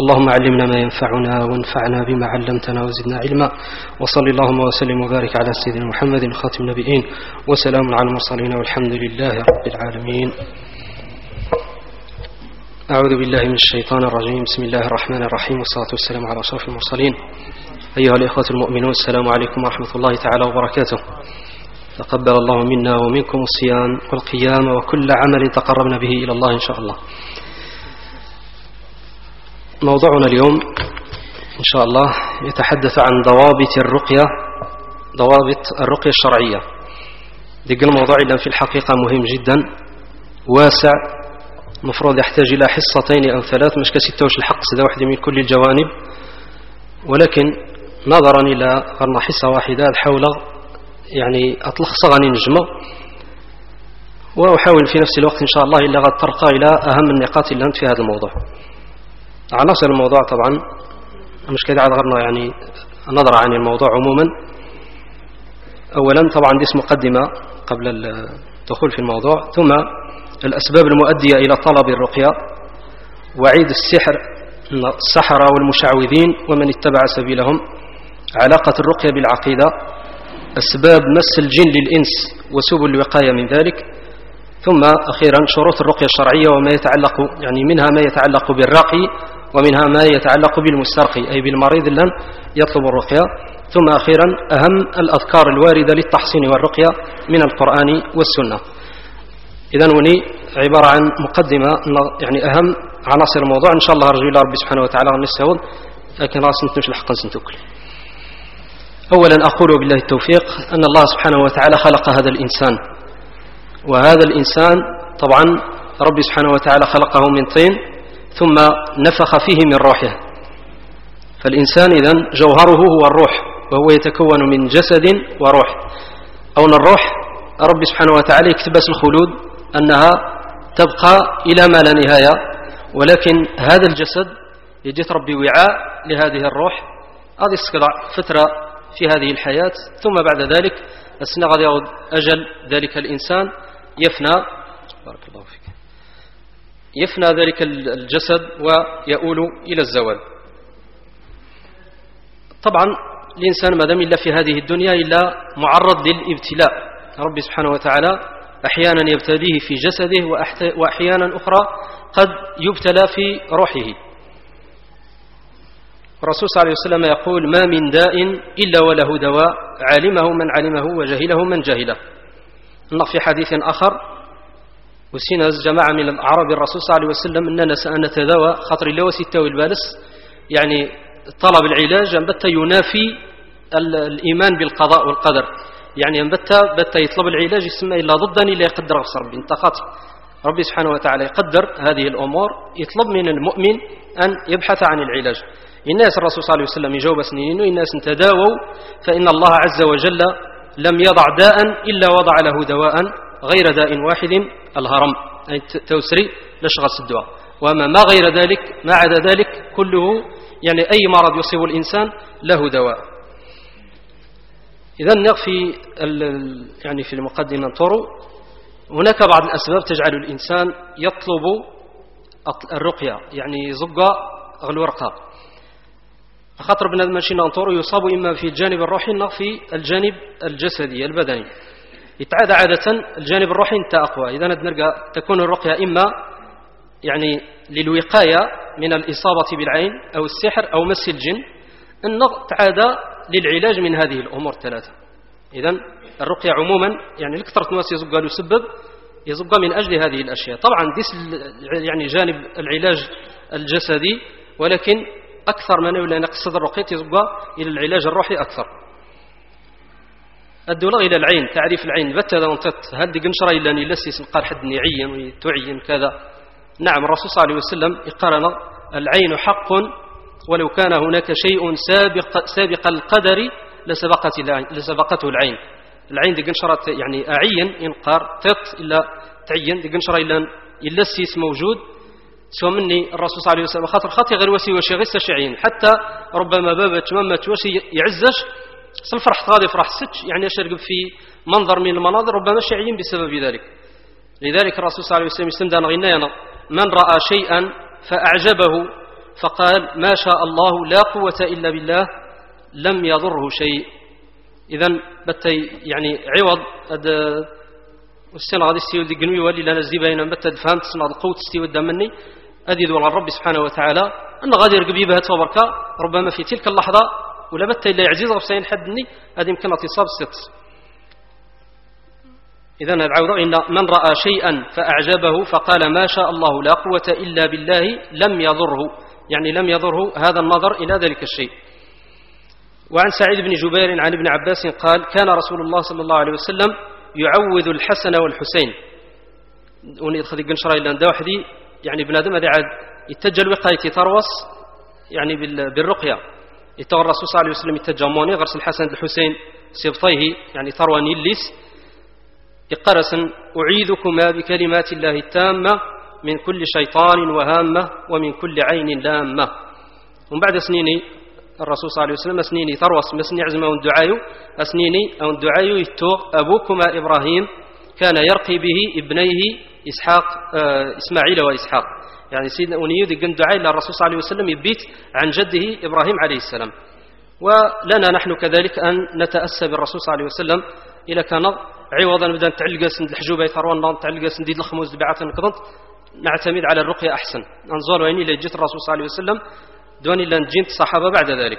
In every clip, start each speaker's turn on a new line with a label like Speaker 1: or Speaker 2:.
Speaker 1: اللهم علمنا ما ينفعنا وانفعنا بما علمتنا وزدنا علما. وصل اللهم وسلم وبارك على سيدنا محمد خاتم النبيين. وسلام على المرسلين والحمد لله رب العالمين. أعوذ بالله من الشيطان الرجيم. بسم الله الرحمن الرحيم. والصلاة والسلام على أشرف المرسلين. أيها الإخوة المؤمنون السلام عليكم ورحمة الله تعالى وبركاته. تقبل الله منا ومنكم الصيام والقيام وكل عمل تقربنا به إلى الله إن شاء الله. موضوعنا اليوم إن شاء الله يتحدث عن ضوابط الرقية ضوابط الرقية الشرعية. دق الموضوع إذن في الحقيقة مهم جدا واسع مفروض يحتاج إلى حصتين أو ثلاث مش كستوش الحق سدا واحدة من كل الجوانب. ولكن نظرا إلى أن حصة واحدة حول يعني أطلق صغني نجمة. وأحاول في نفس الوقت إن شاء الله إلا قد ترقى إلى أهم النقاط اللي أنت في هذا الموضوع. عناصر الموضوع طبعا. مش كده غرنا يعني نظرة عن الموضوع عموما. أولا طبعا دي مقدمة قبل الدخول في الموضوع. ثم الأسباب المؤدية إلى طلب الرقية وعيد السحر السحرة والمشعوذين ومن اتبع سبيلهم. علاقة الرقية بالعقيدة أسباب مس الجن للإنس وسبل الوقاية من ذلك. ثم أخيرا شروط الرقية الشرعية وما يتعلق يعني منها ما يتعلق بالرقي ومنها ما يتعلق بالمسترقي أي بالمريض الذي يطلب الرقية. ثم أخيرا أهم الأذكار الواردة للتحصين والرقية من القرآن والسنة. إذا وني عبارة عن مقدمة يعني أهم عناصر الموضوع. إن شاء الله أرجو إلى ربي سبحانه وتعالى نستعوض لكن راس نتمش الحق سنتوكل. أولا أقول بالله التوفيق أن الله سبحانه وتعالى خلق هذا الإنسان. وهذا الإنسان طبعا ربي سبحانه وتعالى خلقه من طين. ثم نفخ فيه من روحه. فالإنسان إذن جوهره هو الروح وهو يتكون من جسد وروح. أو الروح ربي سبحانه وتعالى يكتبس الخلود أنها تبقى إلى ما لا نهاية. ولكن هذا الجسد يجي ربي وعاء لهذه الروح. هذه فترة في هذه الحياة. ثم بعد ذلك السنة غادي أجل ذلك الإنسان يفنى يفنى ذلك الجسد ويؤول إلى الزوال. طبعا الإنسان ما دام إلا في هذه الدنيا إلا معرض للإبتلاء. ربي سبحانه وتعالى أحيانا يبتليه في جسده وأحيانا أخرى قد يبتلى في روحه. الرسول صلى الله عليه وسلم يقول ما من داء إلا وله دواء علمه من علمه وجهله من جهله. في حديث آخر. وسينا جماعة من الأعراب الرسول صلى الله عليه وسلم أننا سنتداوى خطر الله وستة البالس. يعني طلب العلاج أنبت ينافي الإيمان بالقضاء والقدر. يعني أنبت بت يطلب العلاج يسمى إلا ضدا إلا يقدر غصر ربي انتقات ربي سبحانه وتعالى يقدر هذه الأمور. يطلب من المؤمن أن يبحث عن العلاج. الناس الرسول صلى الله عليه وسلم يجاوب سنين الناس تداووا فإن الله عز وجل لم يضع داء إلا وضع له دواء. غير داء واحد الهرم. أي توسري لشغص الدواء. وأما ما غير ذلك ما عدا ذلك كله يعني أي مرض يصيب الإنسان له دواء. إذا في يعني في المقدمة انطروا هناك بعض الأسباب تجعل الإنسان يطلب الرقية يعني يزق الورقة. خاطر بنادم ماشي ننطر يصاب إما في الجانب الروحي أو في الجانب الجسدي البدني. يتعادى عادة الجانب الروحي انت أقوى. إذا نرجع تكون الرقية إما يعني للوقاية من الإصابة بالعين أو السحر أو مس الجن أن تعادى للعلاج من هذه الأمور الثلاثة. إذا الرقية عموما يعني لكثرة الناس يزقى له سبب يزقى من أجل هذه الأشياء. طبعا ديس يعني جانب العلاج الجسدي ولكن أكثر من ولا نقصد الرقية يزقى إلى العلاج الروحي أكثر. الدولة إلى العين تعريف العين. بت هذا وانتت هل دي قنشرة إلا يلسس قال حد يعين وتعين كذا. نعم الرسول صلى الله عليه وسلم قال العين حق ولو كان هناك شيء سابق, سابق القدر لسبقت لسبقته العين. العين دي قنشرة يعني أعين ينقار تط إلا تعين. دي قنشرة إلا يلسيس موجود. سوى مني الرسول صلى الله عليه وسلم خاطر خاطي غير وسي وشي غير حتى ربما بابت ممت وشي يعزش الفرح غادي فرح ستش يعني اشرق في منظر من المناظر ربما شعين بسبب ذلك. لذلك الرسول صلى الله عليه وسلم استمدان غنانا من رأى شيئا فأعجبه فقال ما شاء الله لا قوة إلا بالله لم يضره شيء. إذا بتي يعني عوض أد والسنة غادي استيو دي قنوي ولي لنا الزباين بتا فهمت سنة القوة استيو الدمني أدي دول الرب سبحانه وتعالى أن غادي يرقبي بها توبركا ربما في تلك اللحظة ولا بتا إلا يعزيز غفسين حدني هذه يمكن تصاب ست إذا العوض إن من رأى شيئا فأعجبه فقال ما شاء الله لا قوة إلا بالله لم يضره. يعني لم يضره هذا النظر إلى ذلك الشيء. وعن سعيد بن جبير عن ابن عباس قال كان رسول الله صلى الله عليه وسلم يعوذ الحسن والحسين. وني خدي قنشرا إلا وحدي يعني بنادم هذا عاد يتجل وقاية تروس يعني بالرقية. يتغى الرسول صلى الله عليه وسلم يتجموني غرس الحسن الحسين سبطيه يعني ترواني الليس اقرس أعيذكما بكلمات الله التامة من كل شيطان وهامة ومن كل عين لامة. ومن بعد سنيني الرسول صلى الله عليه وسلم سنيني ثروس مسني عزمه دعايو أسنيني أو دعايو يتوغ أبوكما إبراهيم كان يرقي به ابنيه إسحاق آه إسماعيل وإسحاق. يعني سيدنا أنيو دي قن دعاي للرسول صلى الله عليه وسلم يبيت عن جده إبراهيم عليه السلام. ولنا نحن كذلك أن نتأسى بالرسول صلى الله عليه وسلم. إلى كان عوضا نبدا نتعلق سند الحجوبه يثرون نتعلق سند الخموس دبعات نقضت نعتمد على الرقية أحسن. ننظر وين إلى جيت الرسول صلى الله عليه وسلم. دون إلا نجيت الصحابه بعد ذلك.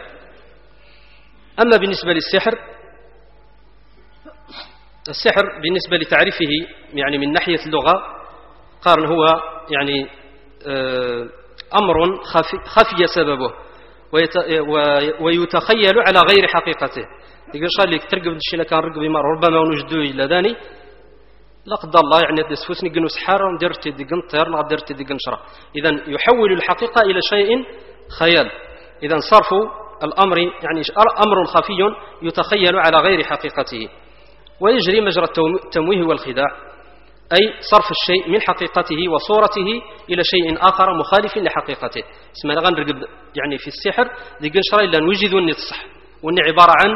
Speaker 1: أما بالنسبة للسحر السحر بالنسبة لتعريفه يعني من ناحية اللغة قال هو يعني آه، أمر خفي, سببه ويتخيل على غير حقيقته. يقول شال لك ترقب الشيء كان رقبي ربما ونجدو إلا داني. لا قدر الله يعني دسفوسني قنو سحارة ندرت دي قنطير ندرت دي قنشرة إذا يحول الحقيقة إلى شيء خيال. إذا صرف الأمر يعني أمر خفي يتخيل على غير حقيقته. ويجري مجرى التمويه والخداع. أي صرف الشيء من حقيقته وصورته إلى شيء آخر مخالف لحقيقته. اسمها غنرقب يعني في السحر دي قنشرة إلا نوجد النصح وأن عبارة عن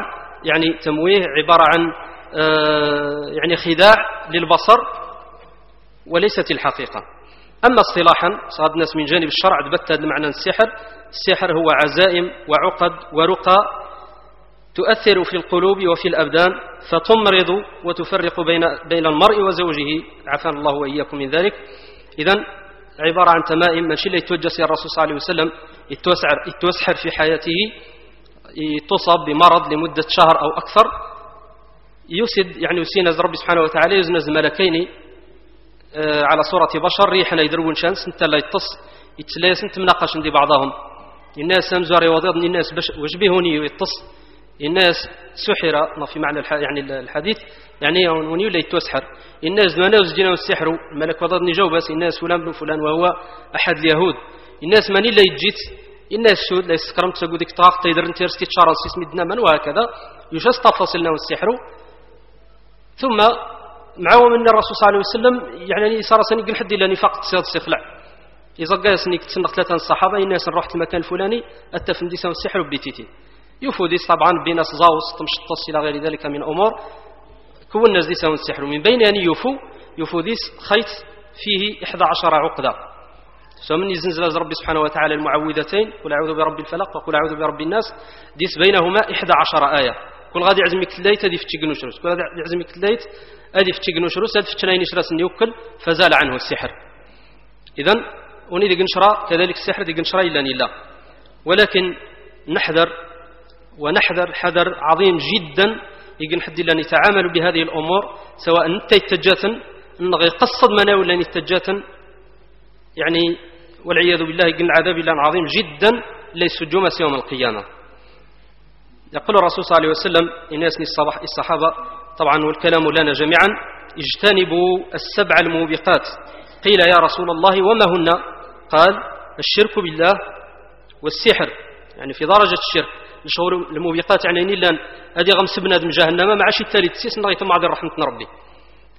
Speaker 1: يعني تمويه عبارة عن آه، يعني خداع للبصر وليست الحقيقة. أما اصطلاحا صاد الناس من جانب الشرع دبت معنى السحر. السحر هو عزائم وعقد ورقى تؤثر في القلوب وفي الأبدان فتمرض وتفرق بين بين المرء وزوجه. عافانا الله وإياكم من ذلك. إذا عبارة عن تمائم ماشي اللي يتوجس الرسول صلى الله عليه وسلم يتوسحر في حياته تصاب بمرض لمدة شهر أو أكثر. يسد يعني يسينز ربي سبحانه وتعالى يزنز ملكين آه، على صورة بشر ريحنا يدرون شمس انت لا يتص يتلاس انت مناقش عندي بعضهم. الناس سمزار وضيض الناس وشبهوني يتص. الناس سحر في معنى يعني الحديث يعني وني ولا يتوسحر الناس ما نوز جينا السحر الملك وضضني جو بس الناس فلان بن فلان وهو أحد اليهود. الناس ماني لا يجيت الناس سود لا يسكرم تسقو ديك طاق تيدر انت رستي تشارل سيسمي دناما وهكذا يجاز تفصلنا السحر ثم معه من الرسول صلى الله عليه وسلم يعني صار سني قل حد إلا نفاق تساد سخلع إذا قال سني تسنق ثلاثة الصحابة الناس رحت المكان الفلاني أتى ديسان السحر وبديتيتي يفوديس طبعا بناس زاوس تمشطص إلى غير ذلك من أمور. كون الناس ديسان السحر. من بين أن يفو يفوديس خيط فيه 11 عقدة. سمن يزنزل ربي سبحانه وتعالى المعوذتين. قل أعوذ برب الفلق وقل أعوذ برب الناس. ديس بينهما 11 آية. كل غادي يعزمك الليت هذه فتشي نشرس كل غادي يعزمك الليت هذه فتشي نشرس هذه فتشي نشرس يوكل فزال عنه السحر. إذا وني دي قنشرة كذلك السحر دي قنشرة إلا الله ولكن نحذر ونحذر حذر عظيم جدا. يقن حد الله يتعامل بهذه الأمور سواء أنت يتجاتن إنه يقصد مناول لأن يتجاتن يعني والعياذ بالله يقول العذاب الله عظيم جدا ليس جمس يوم القيامة. يقول الرسول صلى الله عليه وسلم الناس الصحابة طبعا والكلام لنا جميعا اجتنبوا السبع الموبقات. قيل يا رسول الله وما هن؟ قال الشرك بالله والسحر. يعني في درجة الشرك. الشهور الموبقات يعني نيلان هذه غمس بنادم جهنم مع شي الثالث سيس نغيت مع رحمة ربي.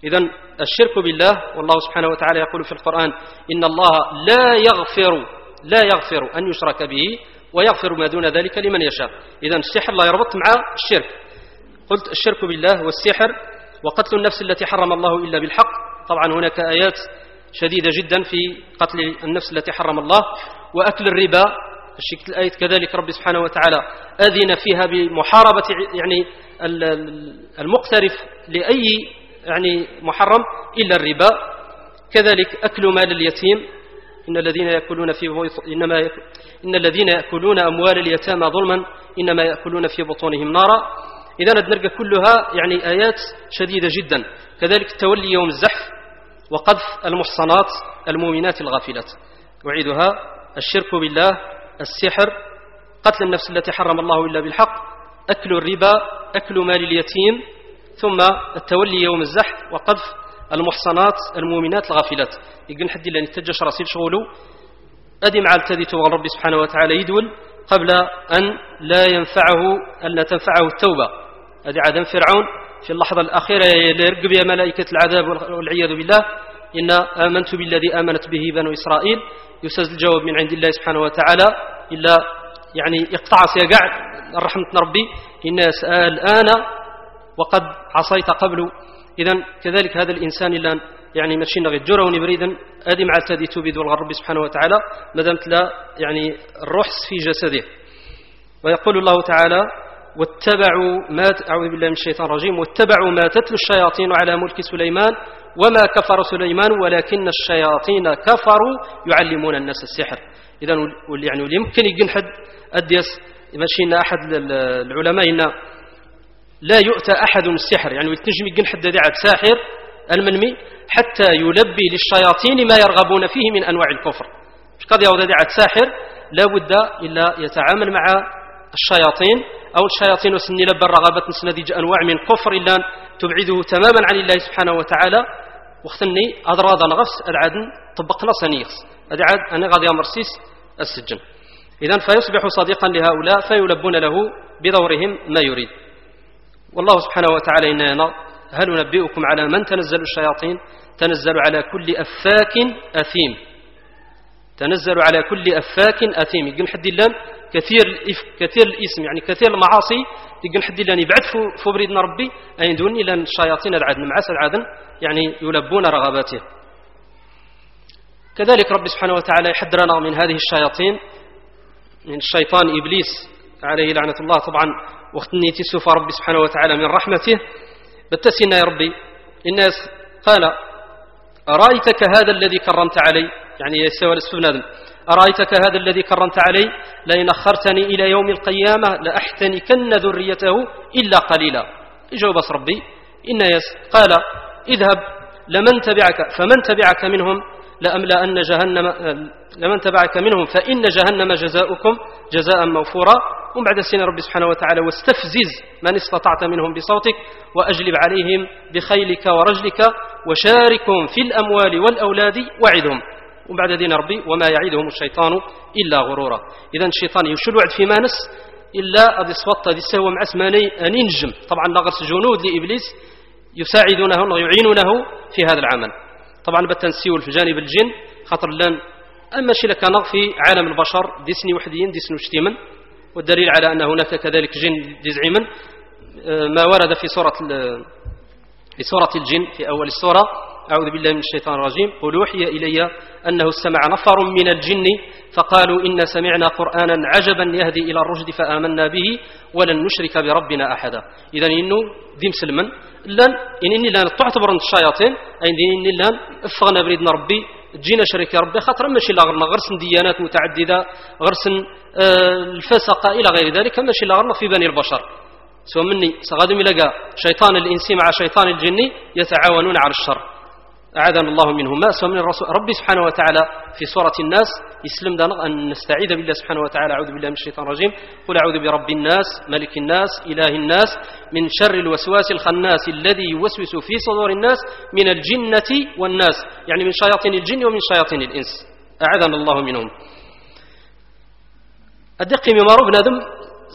Speaker 1: إذا الشرك بالله والله سبحانه وتعالى يقول في القرآن إن الله لا يغفر لا يغفر أن يشرك به ويغفر ما دون ذلك لمن يشاء. إذا السحر لا يربط مع الشرك. قلت الشرك بالله والسحر وقتل النفس التي حرم الله إلا بالحق. طبعا هناك آيات شديدة جدا في قتل النفس التي حرم الله وأكل الربا. الشكل الآية كذلك ربي سبحانه وتعالى أذن فيها بمحاربة يعني المقترف لأي يعني محرم إلا الربا. كذلك أكل مال اليتيم. إن الذين يأكلون في إنما إن الذين يأكلون أموال اليتامى ظلما إنما يأكلون في بطونهم نارا. إذا نرجع كلها يعني آيات شديدة جدا. كذلك التولي يوم الزحف وقذف المحصنات المؤمنات الغافلات. أعيدها. الشرك بالله السحر قتل النفس التي حرم الله إلا بالحق أكل الربا أكل مال اليتيم ثم التولي يوم الزحف وقذف المحصنات المؤمنات الغافلات. يقول حد لأن يتجش راسي شغله أدي مع التدي تبغى ربي سبحانه وتعالى يدول قبل أن لا ينفعه أن لا تنفعه التوبة. هذه عدم فرعون. في اللحظة الأخيرة يرقب ملائكة العذاب والعياذ بالله. إن آمنت بالذي آمنت به بنو إسرائيل يسز الجواب من عند الله سبحانه وتعالى إلا يعني يقطع سيقع رحمة ربي إن الآن وقد عصيت قبل. إذا كذلك هذا الإنسان إلا يعني ماشي غير جروني بريدا أدي مع تادي توبيد والغرب سبحانه وتعالى ما دامت لا يعني الروح في جسده. ويقول الله تعالى واتبعوا ما أعوذ بالله من الشيطان الرجيم. واتبعوا ما تتلو الشياطين على ملك سليمان وما كفر سليمان ولكن الشياطين كفروا يعلمون الناس السحر. إذا يعني يمكن يقن حد أديس ماشي أحد العلماء إن لا يؤتى أحد السحر يعني تنجم يقن حد عاد ساحر المنمي حتى يلبي للشياطين ما يرغبون فيه من أنواع الكفر. مش قد عاد ساحر لا بد إلا يتعامل مع الشياطين أو الشياطين سني لبى الرغبات نسندج أنواع من كفر إلا تبعده تماما عن الله سبحانه وتعالى. وختني أضراض نغفس العدن طبقنا سنيخس هذا عاد أنا غادي أمرسيس السجن. إذا فيصبح صديقا لهؤلاء فيلبون له بدورهم ما يريد. والله سبحانه وتعالى إننا هل ننبئكم على من تنزل الشياطين؟ تنزل على كل أفاك أثيم. تنزل على كل أفاك أثيم. يقول حد اللان كثير كثير الإسم يعني كثير المعاصي يقول حد اللان يبعد فبريدنا ربي أين دون إلى الشياطين العدن معاس العدن يعني يلبون رغباته. كذلك رب سبحانه وتعالى يحذرنا من هذه الشياطين من الشيطان إبليس عليه لعنة الله. طبعا وقت نيتي سوف ربي سبحانه وتعالى من رحمته. بتسينا يا ربي الناس قال أرأيتك هذا الذي كرمت علي؟ يعني يسوى الاسم بنادم أرأيتك هذا الذي كرمت علي؟ لئن أخرتني إلى يوم القيامة لأحتنكن ذريته إلا قليلا. جاوب ربي. إن يس قال اذهب لمن تبعك فمن تبعك منهم؟ لأملأن جهنم لمن تبعك منهم فإن جهنم جزاؤكم جزاء موفورا. ومن بعد سين ربي سبحانه وتعالى واستفزز من استطعت منهم بصوتك وأجلب عليهم بخيلك ورجلك وشاركهم في الأموال والأولاد وعدهم. ومن بعد دين ربي وما يعيدهم الشيطان إلا غرورا. إذا الشيطان يشل وعد في مانس إلا أدي صوت أدي سهو مع أسماني أنينجم طبعا لغرس جنود لإبليس يساعدونه ويعينونه في هذا العمل. طبعا بتنسيول في جانب الجن خاطر لأن أما شي لك في عالم البشر ديسني وحديين ديسني وشتيمن. والدليل على أن هناك كذلك جن دزعما آه، ما ورد في سورة في سورة الجن في أول السورة أعوذ بالله من الشيطان الرجيم. قل أوحي إلي أنه استمع نفر من الجن فقالوا إن سمعنا قرآنا عجبا يهدي إلى الرشد فآمنا به ولن نشرك بربنا أحدا. إذا إنه ديم سلما لن إنني لن تعتبر الشياطين أي إنني لن افغنا بريدنا ربي تجينا شريك ربي. خاطر ماشي لا غرنا. غرسن ديانات متعددة. غرسن آه الفسقه إلى غير ذلك. ماشي لا غرنا في بني البشر. سواء مني. سغادم يلقى شيطان الإنس مع شيطان الجن يتعاونون على الشر. أعاذنا الله منهما سواء من الرسول ربي سبحانه وتعالى في سورة الناس. يسلم دانا. أن نستعيذ بالله سبحانه وتعالى. أعوذ بالله من الشيطان الرجيم. قل أعوذ برب الناس ملك الناس إله الناس من شر الوسواس الخناس الذي يوسوس في صدور الناس من الجنة والناس. يعني من شياطين الجن ومن شياطين الإنس. أعاذنا الله منهم. أدق مما بنادم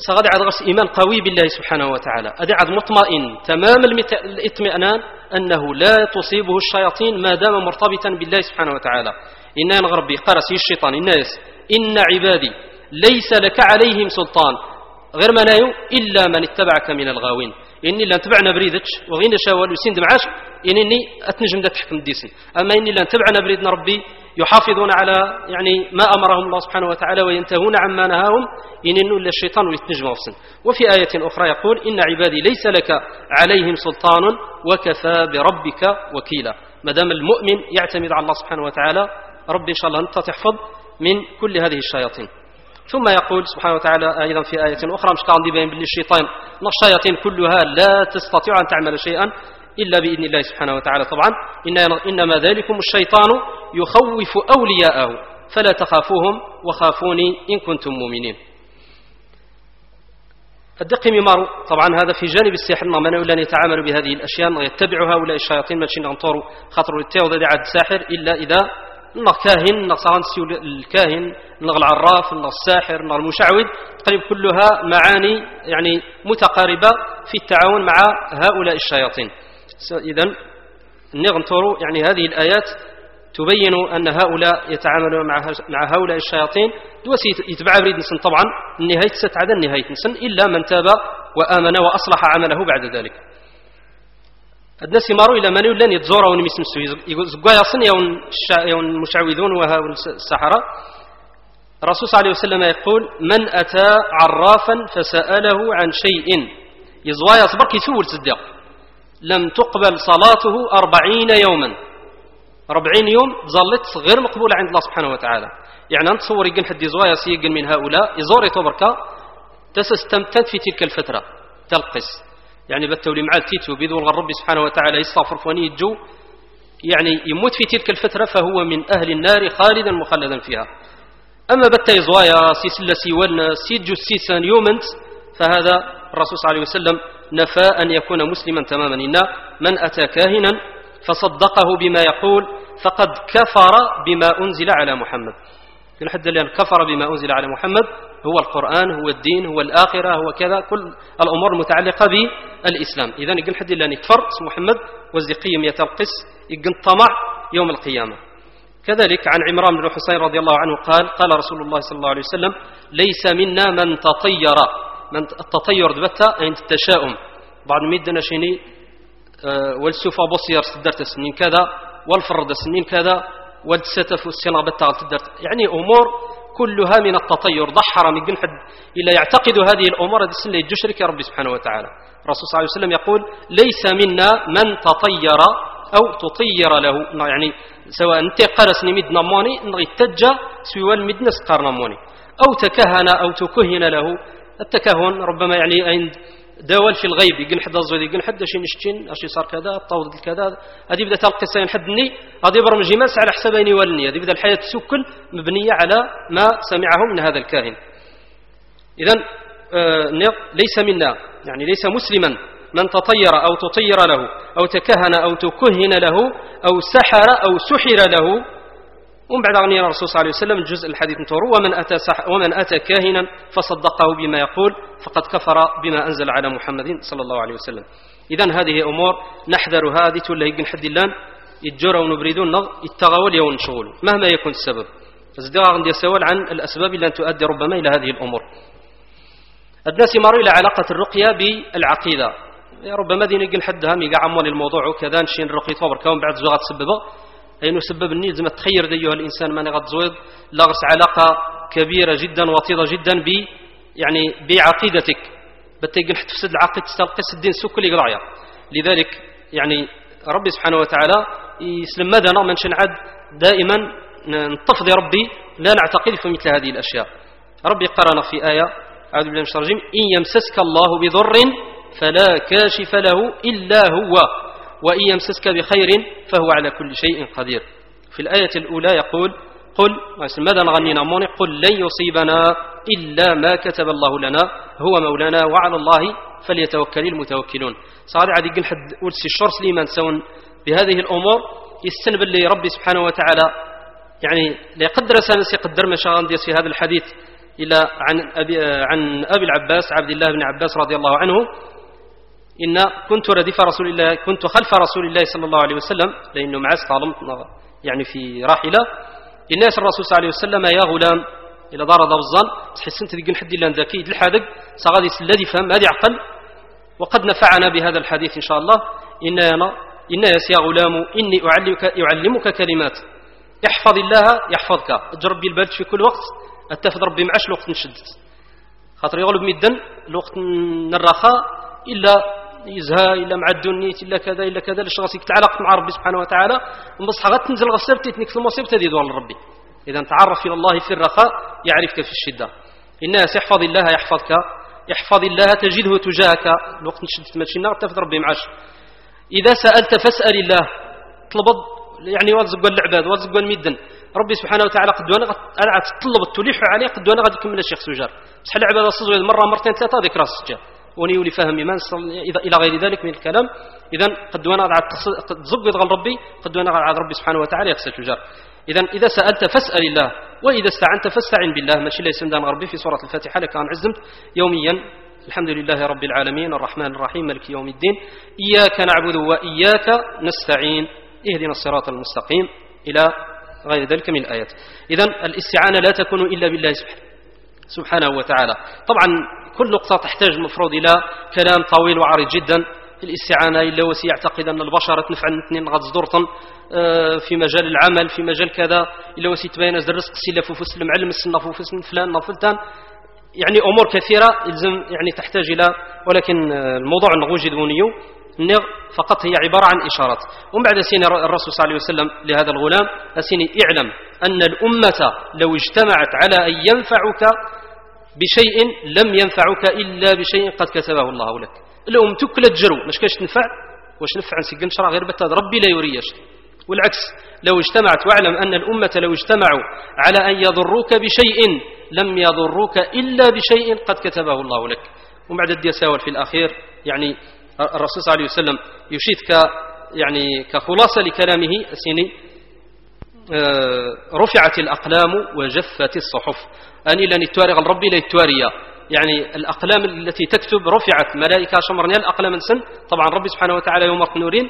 Speaker 1: سغد عاد غس إيمان قوي بالله سبحانه وتعالى. أدي عاد مطمئن. تمام الإطمئنان. أنه لا تصيبه الشياطين ما دام مرتبطا بالله سبحانه وتعالى. إن غربي قرس الشيطان الناس إن عبادي ليس لك عليهم سلطان غير ما لا إلا من اتبعك من الغاوين. إني لن تبعنا بريدك وغين شاول يسند معاش إنني أتنجم دا تحكم الديسن أما إني لن تبعنا بريدنا ربي يحافظون على يعني ما أمرهم الله سبحانه وتعالى وينتهون عما نهاهم إن إلا الشيطان ويتنجم أفسن وفي آية أخرى يقول إن عبادي ليس لك عليهم سلطان وكفى بربك وكيلا. ما دام المؤمن يعتمد على الله سبحانه وتعالى رب إن شاء الله أنت تحفظ من كل هذه الشياطين. ثم يقول سبحانه وتعالى أيضا في آية أخرى مش كان بين باللي الشيطان الشياطين كلها لا تستطيع أن تعمل شيئا إلا بإذن الله سبحانه وتعالى. طبعا إنما ذلكم الشيطان يخوف أولياءه فلا تخافوهم وخافوني إن كنتم مؤمنين. الدق ممار طبعا هذا في جانب السحر من أن يتعامل بهذه الأشياء يتبع هؤلاء الشياطين ماشي نغنطور خاطر التيو ذي عاد الساحر إلا إذا نغ كاهن نغ الكاهن نغ العراف نغ الساحر نغ المشعوذ. تقريب كلها معاني يعني متقاربة في التعاون مع هؤلاء الشياطين. إذا نغنطر يعني هذه الآيات تبين أن هؤلاء يتعاملون مع مع هؤلاء الشياطين دوسي يتبع بريد نسن. طبعا النهاية ستعد النهاية نسن إلا من تاب وآمن وأصلح عمله بعد ذلك. الناس مارو إلى من يلان يتزور ونمس مسوي يقول زقوا يصن يون المشعوذون وهؤلاء السحرة الرسول صلى الله عليه وسلم يقول من أتى عرافا فسأله عن شيء. يزوا يصبر كيسول صدق لم تقبل صلاته أربعين يوما. أربعين يوم ظلت غير مقبولة عند الله سبحانه وتعالى. يعني أنت تصور يقن حد زوايا سيقن من هؤلاء. يزور يتوبركا تستمتد في تلك الفترة. تلقس. يعني بتولي مع التيتو بيدو الرب سبحانه وتعالى يستغفر فوني الجو يعني يموت في تلك الفترة فهو من أهل النار خالدا مخلدا فيها. أما بتا يزوايا سيسلا سيولنا سيجو سيسان يومنت فهذا الرسول صلى الله عليه وسلم نفى أن يكون مسلما تماما. إن من أتى كاهنا فصدقه بما يقول فقد كفر بما أنزل على محمد. في الحد الآن كفر بما أنزل على محمد هو القرآن هو الدين هو الآخرة هو كذا كل الأمور المتعلقة بالإسلام. إذا يقول حد يكفر اسم محمد وزقيم يتلقس يقن طمع يوم القيامة. كذلك عن عمران بن حسين رضي الله عنه قال قال رسول الله صلى الله عليه وسلم ليس منا من تطير. من التطير دبتا عند التشاؤم بعض ميدنا شيني آه، والسوفا بصير سدرت سنين كذا والفرد سنين كذا والستف السنة بتغل تدرت. يعني أمور كلها من التطير. ضحر من جنحد إلا يعتقد هذه الأمور. هذه السنة يجشرك يا ربي سبحانه وتعالى. الرسول صلى الله عليه وسلم يقول ليس منا من تطير أو تطير له. يعني سواء أنت قرس نمد نموني نغي سوى المد نسقر نموني. أو تكهن أو تكهن له. التكهن ربما يعني عند دول في الغيب يقول حد الزوج يقول حد شي نشتين أشي صار كذا طاود كذا هذه بدا القصة ينحدني هذه برمج جماس على حسابيني والني هذه بدأ الحياة تسكل مبنية على ما سمعه من هذا الكاهن. اذا آه ليس منا يعني ليس مسلما من تطير أو تطير له أو تكهن أو تكهن له أو سحر أو سحر له ومن بعد أغنية الرسول صلى الله عليه وسلم الجزء الحديث نتورو ومن أتى, ومن أتى كاهنا فصدقه بما يقول فقد كفر بما أنزل على محمد صلى الله عليه وسلم. إذا هذه أمور نحذرها هذه تولى يقن حد الله يتجرى ونبريدون نغ يتغول شغل مهما يكون السبب. فازدراء عندي سوال عن الأسباب التي تؤدي ربما إلى هذه الأمور. الناس مروا إلى علاقة الرقية بالعقيدة. ربما دين يقن حدها ميقع عمول الموضوع وكذا نشين الرقية صبر كون بعد زغات سببه. أين سبب النيل زي ما تخير أيها الإنسان ما نغد زويد لغس علاقة كبيرة جدا وطيدة جدا ب يعني بعقيدتك. حتى تفسد العقيدة تستلقس الدين سوك اللي قرايا لذلك يعني ربي سبحانه وتعالى يسلم ماذا من شنعد دائما نتفض يا ربي لا نعتقد في مثل هذه الأشياء. ربي قرن في آية أعوذ بالله من الشيطان الرجيم إن يمسسك الله بضر فلا كاشف له إلا هو. وإن يمسسك بخير فهو على كل شيء قدير. في الآية الأولى يقول قل ماذا نغنينا موني قل لن يصيبنا إلا ما كتب الله لنا هو مولانا وعلى الله فليتوكل المتوكلون. صار عادي يقول حد ولسي الشرس لي من سون بهذه الأمور يستنب اللي ربي سبحانه وتعالى. يعني ليقدر سانس يقدر ما شاء في هذا الحديث إلى عن أبي, عن أبي العباس عبد الله بن عباس رضي الله عنه. إن كنت رديف رسول الله كنت خلف رسول الله صلى الله عليه وسلم لأنه معس طالم يعني في راحلة. الناس الرسول صلى الله عليه وسلم يا غلام إلى دار ضبزان تحس أنت ذيك حد الله ذكي الحادق صغادي الذي فهم هذه عقل. وقد نفعنا بهذا الحديث إن شاء الله. إن أنا إن يا غلام إني أعلمك, أعلمك كلمات. احفظ الله يحفظك. تجربي البرد في كل وقت. اتفض ربي معاش الوقت نشدت خاطر يغلب ميدن الوقت الرخاء إلا يزها إلا مع الدنيت إلا كذا إلا كذا لاش غاسيك تعلق مع ربي سبحانه وتعالى؟ بصح غتنزل غسر تيتنيك في المصيبه تدي دوار لربي إذا تعرف إلى الله في الرخاء يعرفك في الشدة. الناس احفظ الله يحفظك احفظ الله تجده تجاهك. الوقت نشدت ماشي نار تفض ربي معاش. إذا سألت فاسأل الله. طلب يعني وارزق العباد وارزق المدن ربي سبحانه وتعالى قد وأنا تطلب تلح عليه قد وأنا غادي يكمل الشيخ سجار. بصح العباد مرة مرتين ثلاثة هذيك راس السجار وني يولي فهم إيمان إلى غير ذلك من الكلام. اذا قد وأنا قد تزق يضغل ربي قد وأنا قد ربي سبحانه وتعالى يغسل شجار اذا إذا سألت فاسأل الله وإذا استعنت فاستعن بالله. ماشي ليس دان غربي في سورة الفاتحة لك أن عزمت. يوميا الحمد لله رب العالمين الرحمن الرحيم مالك يوم الدين. إياك نعبد وإياك نستعين. اهدنا الصراط المستقيم. إلى غير ذلك من الآيات. إذا الاستعانة لا تكون إلا بالله سبحانه وتعالى. طبعا كل نقطة تحتاج المفروض إلى كلام طويل وعريض جدا. الاستعانة إلا وسي يعتقد أن البشر تنفع الاثنين غاد زدورتن آه، في مجال العمل في مجال كذا. إلا وسي تبين الرزق سلف وفس المعلم السنة وفس فلان نفلتان يعني أمور كثيرة يلزم يعني تحتاج إلى ولكن آه، الموضوع نغوجد بنيو النغ فقط هي عبارة عن إشارات. ومن بعد سين الرسول صلى الله عليه وسلم لهذا الغلام أسيني اعلم أن الأمة لو اجتمعت على أن ينفعك بشيء لم ينفعك إلا بشيء قد كتبه الله لك. الأم تكل تجرو مش كاش تنفع؟ واش نفع؟ نسجن شرع غير بتاد ربي لا يريش. والعكس لو اجتمعت واعلم أن الأمة لو اجتمعوا على أن يضروك بشيء لم يضروك إلا بشيء قد كتبه الله لك. ومن الديساول في الأخير يعني الرسول صلى الله عليه وسلم يشيد ك يعني كخلاصة لكلامه السيني آه، رفعت الأقلام وجفت الصحف. أني لن يتوارغ الرب لا يتواريا. يعني الأقلام التي تكتب رفعت ملائكة شمرنيا الأقلام سن. طبعا ربي سبحانه وتعالى يوم نورين.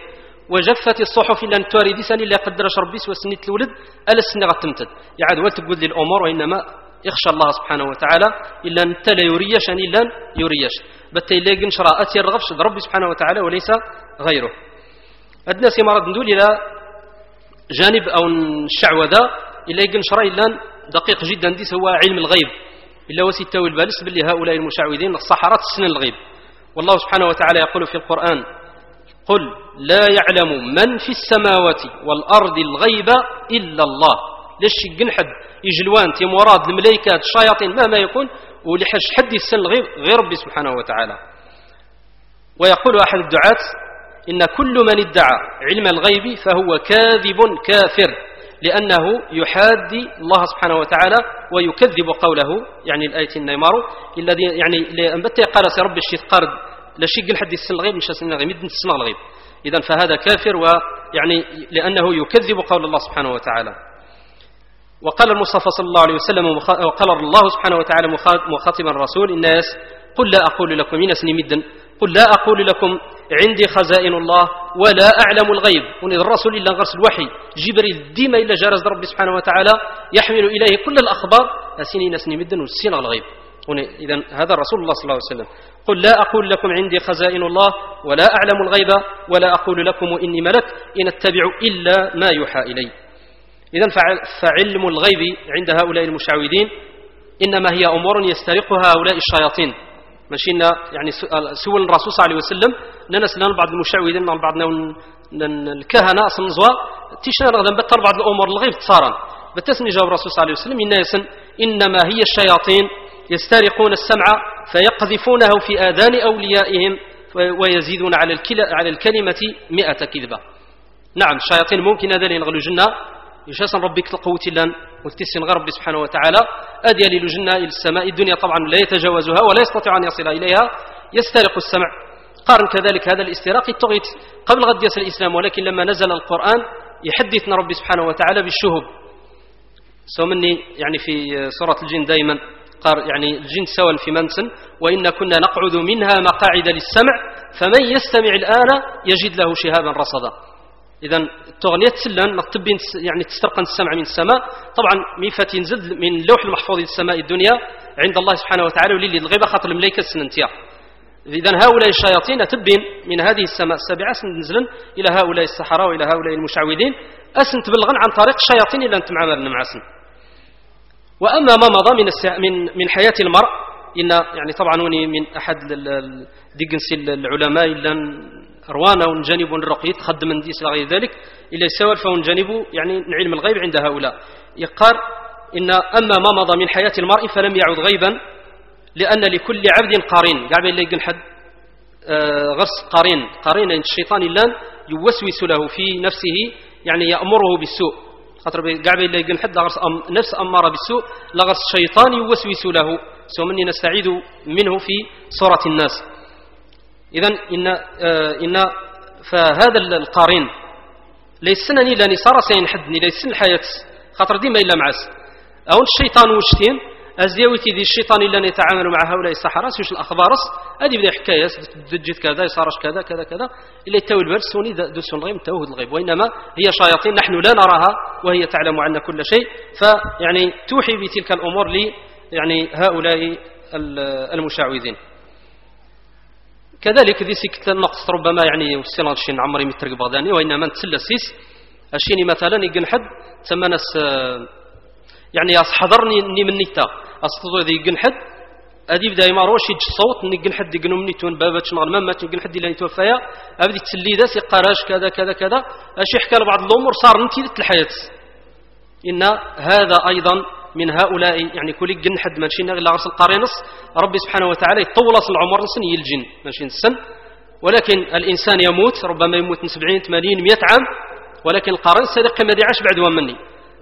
Speaker 1: وجفت الصحف إلا نتواري دي سني لا قدرش ربي سوى سنة الولد. ألا السنة غتمتد يعني وتقول لي الأمور وإنما يخشى الله سبحانه وتعالى. إلا أنت لا يريش أن إلا يريش بتي لاقي نشرا أتي الرغبش ربي سبحانه وتعالى وليس غيره. أدنى مرض ندول إلى جانب أو الشعوذة إلا يقن نشرا إلا دقيق جدا دي هو علم الغيب. إلا وسيتاوي البالس باللي هؤلاء المشعوذين الصحراء السن الغيب. والله سبحانه وتعالى يقول في القرآن قل لا يعلم من في السماوات والأرض الغيب إلا الله. ليش حد؟ يجلوان تيم وراد الملائكات الشياطين مهما يكون ولحش حد يسن الغيب غير ربي سبحانه وتعالى. ويقول أحد الدعاة إن كل من ادعى علم الغيب فهو كاذب كافر. لأنه يحادي الله سبحانه وتعالى ويكذب قوله يعني الآية النيمار الذي يعني لأنبت قال سيربي الشيط قارد لا شيء يسن الغيب مش يسن الغيب مد الغيب. إذا فهذا كافر ويعني لأنه يكذب قول الله سبحانه وتعالى. وقال المصطفى صلى الله عليه وسلم وقال الله سبحانه وتعالى مخاطبا الرسول الناس قل لا أقول لكم من مدا. قل لا أقول لكم عندي خزائن الله ولا أعلم الغيب. ونذ الرسول إلا غرس الوحي. جبريل ديما إلا جارز ربي سبحانه وتعالى يحمل إليه كل الأخبار. أسيني نسني مدا والسين الغيب. إذا هذا رسول الله صلى الله عليه وسلم. قل لا أقول لكم عندي خزائن الله ولا أعلم الغيب ولا أقول لكم إني ملك إن أتبع إلا ما يوحى إلي. إذا فعلم الغيب عند هؤلاء المشعوذين إنما هي أمور يسترقها هؤلاء الشياطين. ماشينا يعني سول الرسول صلى الله عليه وسلم ننس لنا بعض المشعوذين مع بعض الكهنة سنزوا تيشنا نغدا بتر بعض الأمور الغيب تصارا بتسني جاوب الرسول صلى الله عليه وسلم الناس إنما هي الشياطين يسترقون السمع فيقذفونه في آذان أوليائهم ويزيدون على على الكلمة مئة كذبة. نعم الشياطين ممكن هذا ينغلو جنة يشاسن ربك القوة لأن وتسن ربي سبحانه وتعالى. أدي للجنة إلى السماء. الدنيا طبعا لا يتجاوزها ولا يستطيع أن يصل إليها. يسترق السمع. قارن كذلك هذا الاستراق التغيت قبل غد يصل الإسلام ولكن لما نزل القرآن يحدثنا ربي سبحانه وتعالى بالشهب. سومني يعني في سورة الجن دائما قال يعني الجن سوا في منسن. وإن كنا نقعد منها مقاعد للسمع فمن يستمع الآن يجد له شهابا رصدا. اذا التغنيه تسلن نطب يعني تسترقن السمع من السماء. طبعا ميفات ينزل من اللوح المحفوظ للسماء الدنيا عند الله سبحانه وتعالى ولي الغيبة خاطر الملائكه السننتيا. إذا هؤلاء الشياطين تبين من هذه السماء السابعة نزلا إلى هؤلاء السحرة وإلى هؤلاء المشعوذين. أسن تبلغن عن طريق الشياطين إلى أنتم عمل معسن. وأما ما مضى من من من حياة المرء إن يعني طبعا وني من أحد ديجنسي العلماء إلا روانا ونجانب الرقية تخدم من ديس غير ذلك. إلا يساور فونجانب يعني علم الغيب عند هؤلاء. يقال إن أما ما مضى من حياة المرء فلم يعد غيبا لأن لكل عبد قارين قاعد يلاقي حد آه، غرس قارين قارين الشيطان اللان يوسوس له في نفسه يعني يأمره بالسوء. خاطر قاعد يلاقي حد غرس أم نفس أمارة بالسوء لغرس الشيطان يوسوس له. سو مني نستعيد منه في صورة الناس. إذا إن آه، إن فهذا القارين ليسنني لاني صار سينحدني ليسن الحياة. خاطر ديما إلا معس أو الشيطان وشتين أزياوتي ذي الشيطان اللي يتعامل مع هؤلاء السحرة سوش الأخبارس هذه بدا حكاية دجت كذا يصارش كذا كذا كذا إلا يتوي البرس سوني دوس الغيب توهد الغيب. وإنما هي شياطين نحن لا نراها وهي تعلم عنا كل شيء. فيعني توحي بتلك الأمور لي يعني هؤلاء المشعوذين كذلك ذي سكت النقص ربما يعني وسيلان شين عمري مترق بغداني وإنما نتسلسيس الشيني مثلا يقن حد تمنس يعني أصحضرني ني من نيتا. أصطدو ذي يقن حد أدي بدا يجي الصوت ني يقن حد يقنو مني تون بابا شنغل ما مات يقن حد إلا توفايا أبدي تسلي ذا سيقاراش كذا كذا كذا. أشي حكى بعض الأمور صار نتي الحياة إن هذا أيضا من هؤلاء يعني كل جن حد ماشي إلا غرس القرينص ربي سبحانه وتعالى يطول العمر نسن يلجن ماشي السن ولكن الإنسان يموت ربما يموت من 70 80 100 عام ولكن القرن صدق ما يعيش بعد ومني.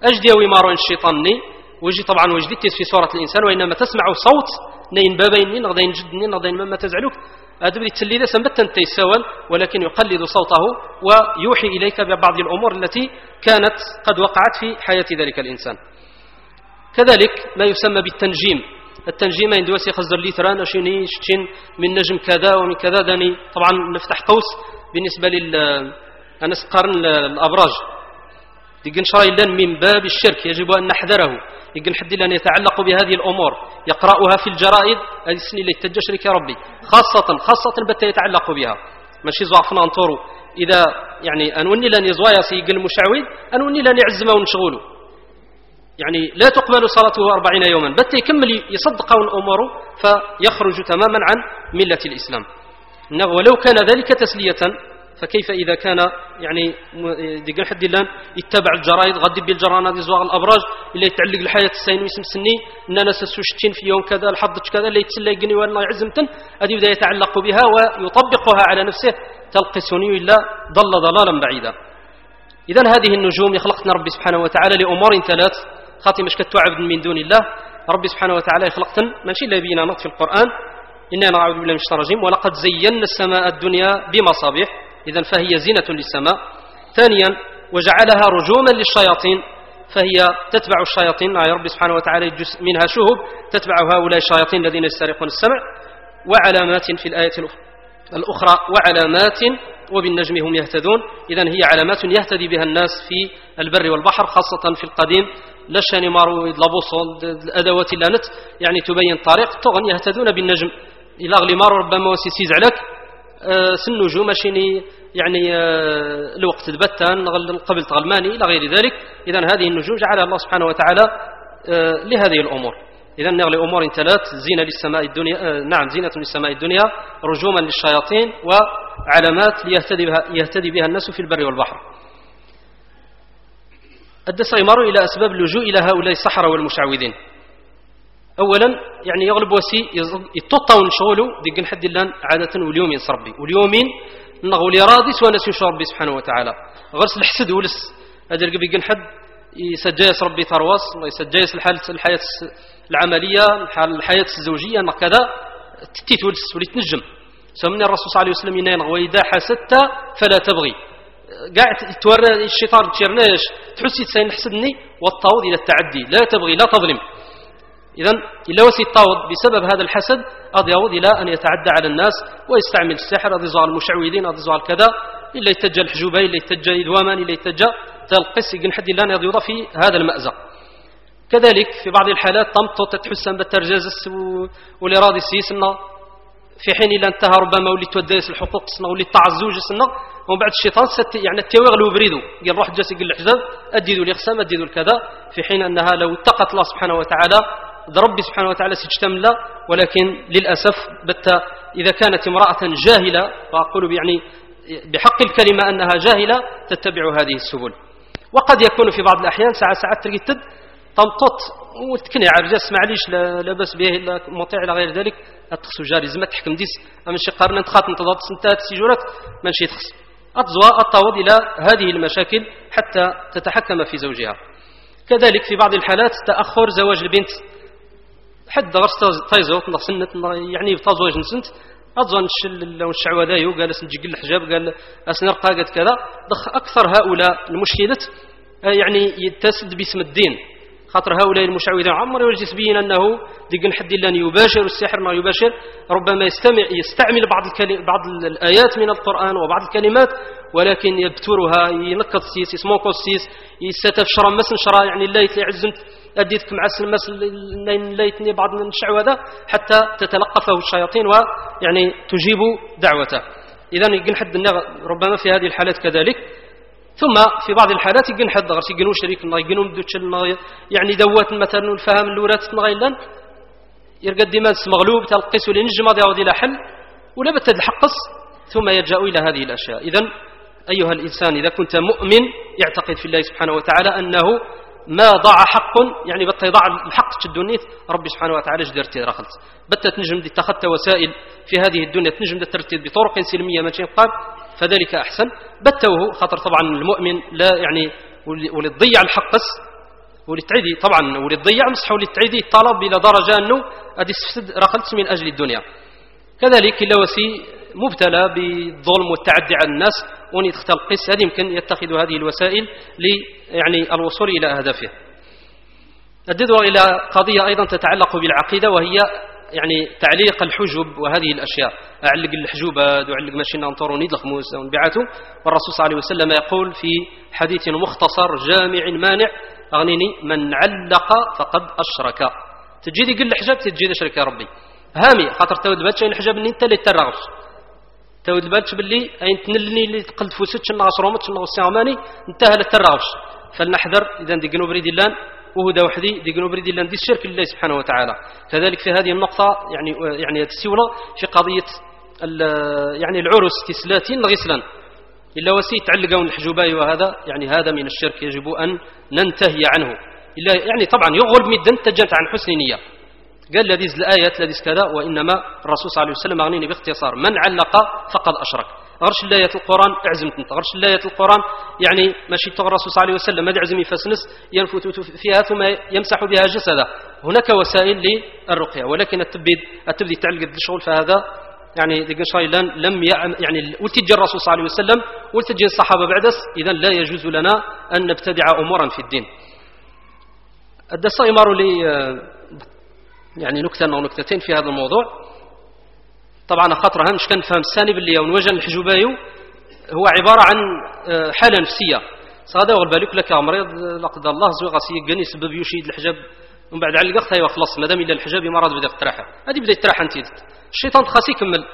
Speaker 1: أجدي ويمارون الشيطاني وجي طبعا وجدت في صورة الإنسان وإنما تسمع صوت نين بابين نغدين جدني نغدين مما تزعلوك. أدبري تسليده سنبتا تيسول ولكن يقلد صوته ويوحي إليك ببعض الأمور التي كانت قد وقعت في حياة ذلك الإنسان. كذلك ما يسمى بالتنجيم. التنجيم عند وسي خزر لي تران شيني شتين من نجم كذا ومن كذا داني. طبعا نفتح قوس بالنسبة لل أنا قرن الأبراج. يقن شرعي من باب الشرك يجب أن نحذره. يقن حد لن يتعلق بهذه الأمور. يقرأها في الجرائد هذه السنة اللي تجشرك ربي. خاصة خاصة بتا يتعلق بها. ماشي زعفنا انطورو إذا يعني أنوني لن يزوايا سيقل المشعوذ أنوني لن يعزمه ونشغوله يعني لا تقبل صلاته أربعين يوما. بت يكمل يصدق أموره فيخرج تماما عن ملة الإسلام. ولو كان ذلك تسلية فكيف إذا كان يعني دي حد الآن يتبع الجرائد غدي بالجرانة زواغ الأبراج اللي يتعلق الحياة السين ويسم سني إن أنا في يوم كذا الحظة كذا اللي يتسلى يقني ولا يعزمتن هذه بدأ يتعلق بها ويطبقها على نفسه تلقسني إلا ضل ضلالا بعيدا. إذا هذه النجوم يخلقنا ربي سبحانه وتعالى لأمور ثلاث. خاتم مش كتوعب من دون الله. ربي سبحانه وتعالى يخلقتن ماشي لا بينا نط في القرآن. إنا نعوذ بالله من الشيطان الرجيم. ولقد زينا السماء الدنيا بمصابيح. إذا فهي زينة للسماء. ثانيا وجعلها رجوما للشياطين. فهي تتبع الشياطين. يا رب سبحانه وتعالى منها شهب. تتبع هؤلاء الشياطين الذين يسترقون السمع. وعلامات في الآية الأخرى. وعلامات وبالنجم هم يهتدون. إذا هي علامات يهتدي بها الناس في البر والبحر خاصة في القديم. لشاني مارو يطلبوا الأدوات اللي نت. يعني تبين الطريق تغن يهتدون بالنجم. إلى أغلي مارو ربما وسيسيز عليك. آه، سن نجوم ماشيني يعني آه، الوقت تبتن قبل تغلماني إلى غير ذلك. إذا هذه النجوم جعلها الله سبحانه وتعالى آه، لهذه الأمور. إذا نغلي أمور ثلاث زينة للسماء الدنيا نعم زينة للسماء الدنيا رجوما للشياطين وعلامات ليهتدي بها, يهتدي بها الناس في البر والبحر. الدس يمر إلى أسباب اللجوء إلى هؤلاء السحرة والمشعوذين. أولا يعني يغلب وسي يتطون شغله دي حد اللان عادة واليوم ينصربي واليومين نغولي راضي سواء نسي ربي سبحانه وتعالى. غرس الحسد ولس. هذا بيقن حد يسجيس ربي ثرواس يسجيس الحالة الحياة العملية الحياة الزوجية كذا تتيت ولس وليت نجم سمني الرسول صلى الله عليه وسلم ينين وإذا حسدت فلا تبغي. قاعد تورى الشيطان تشيرناش تحسي تسين حسدني والطاود إلى التعدي لا تبغي لا تظلم. إذا إلا وسي الطاود بسبب هذا الحسد أض يعود إلى أن يتعدى على الناس ويستعمل السحر يزعل المشعوذين أض يزعل كذا إلا يتجى الحجوبة إلا يتجى إدواما إلا يتجى تلقس يقن حد الله يضيض في هذا المأزق. كذلك في بعض الحالات تمطط تحسن بالترجاز والإرادة السيس في حين إلا انتهى ربما ولي تودايس الحقوق سنة ولي تعزوج سنة ومن بعد الشيطان ست يعني التويغ لو بريدو قال روح جالس يقول الحجاب أديدوا الإقسام أديدوا الكذا. في حين أنها لو اتقت الله سبحانه وتعالى ربي سبحانه وتعالى سيجتمل ولكن للأسف بت إذا كانت امرأة جاهلة وأقول يعني بحق الكلمة أنها جاهلة تتبع هذه السبل. وقد يكون في بعض الأحيان ساعة ساعات تجد تمطط وتكني عرجاس معليش لا بأس به مطيع إلى غير ذلك. أتخسو جاري زعما تحكم ديس. أما شي قارن نتخاط نتضاد سنتات سيجورات ماشي تخس اتزوا التعوض إلى هذه المشاكل حتى تتحكم في زوجها. كذلك في بعض الحالات تأخر زواج البنت. حد غرس تايزو يعني تزوج نسنت. أظن لو الشعوى ذايو قال سنجي الحجاب قال أسنرقى قد كذا. ضخ أكثر هؤلاء المشكلة يعني يتسد باسم الدين. خاطر هؤلاء المشعوذين عمر يجلس بين أنه ديك حد الله يباشر السحر ما يباشر. ربما يستمع يستعمل بعض بعض الآيات من القرآن وبعض الكلمات ولكن يبترها ينقض السيس يسموكو السيس يستف شرا مسن شرا يعني الله يعزمت أديتك مع السلمس لا يتني بعض الشعوذة حتى تتلقفه الشياطين ويعني تجيب دعوته. إذا يقول حد ربما في هذه الحالات كذلك. ثم في بعض الحالات يقن حد غرس يقنوا شريك ما يقنوا مدوتش يعني دوات مثلا الفهم اللورات تنغيلن يرقد ديما مغلوب تلقس لنجم يعود إلى حل ولا بتد الحقص ثم يلجأ إلى هذه الأشياء. إذا أيها الإنسان إذا كنت مؤمن يعتقد في الله سبحانه وتعالى أنه ما ضاع حق يعني بت يضاع الحق تشدونيت ربي سبحانه وتعالى جدر رخلت بت تنجم دي اتخذت وسائل في هذه الدنيا تنجم دي ترتيب بطرق سلمية ما قال فذلك أحسن. بتوه خاطر طبعا المؤمن لا يعني ولي تضيع الحقس ولي تعيدي طبعا ولي تضيع مصح ولي تعيدي طلب إلى درجة أنه أدي سفسد رخلت من أجل الدنيا. كذلك إلا وسي مبتلى بالظلم والتعدي على الناس وني القس هذه يمكن يتخذ هذه الوسائل ل يعني الوصول إلى أهدافه أدد إلى قضية أيضا تتعلق بالعقيدة وهي يعني تعليق الحجب وهذه الأشياء. أعلق الحجوبة وأعلق ماشي ننطر ونيد الخموس ونبعته والرسول صلى الله عليه وسلم يقول في حديث مختصر جامع مانع أغنيني من علق فقد أشرك تجي يقول الحجاب تجي شرك يا ربي. هامي خاطر تود باتش الحجاب انت اللي ترغش. تود باتش باللي أين تنلني اللي تقلد فوسك شنا غصرومت شنا غصياماني انتهى للترغش فلنحذر اذا دي قنوب ديلان وهدى وحدي دي قنوب ديلان دي الشرك لله سبحانه وتعالى. كذلك في هذه النقطة يعني يعني السيولة في قضية يعني العرس تسلاتين غسلا إلا وسي تعلقون الحجوباي وهذا يعني هذا من الشرك يجب أن ننتهي عنه. إلا يعني طبعا يغلب مدا تجنت عن حسن نية. قال لذيذ الآية لذيذ كذا وإنما الرسول صلى الله عليه وسلم أغنيني باختصار. من علق فقد أشرك. غرش الآية القرآن اعزمت انت غرش الآية القرآن يعني ماشي الرسول صلى الله عليه وسلم ما يعزم يفسنس ينفث فيها ثم يمسح بها جسده. هناك وسائل للرقية ولكن التبدي التبدي تعلق الشغل فهذا يعني شايلان لم يعني ولتجي الرسول صلى الله عليه وسلم ولتجي الصحابة بعدس إذا لا يجوز لنا أن نبتدع أمورا في الدين. الدسا يمر لي يعني نكتة أو نكتتين في هذا الموضوع. طبعا خاطر همش كان فهم الثاني باللي ونوجه الحجوبايو هو عبارة عن آه، حالة نفسية. صغدا بالك لك مريض لا قدر الله زوي غاسي يقني سبب يشيد الحجاب. ومن بعد القخ ايوا خلاص مادام إلا الحجاب راد بدا يقترحها هذه بدا يتراح أنت. الشيطان خاص يكمل.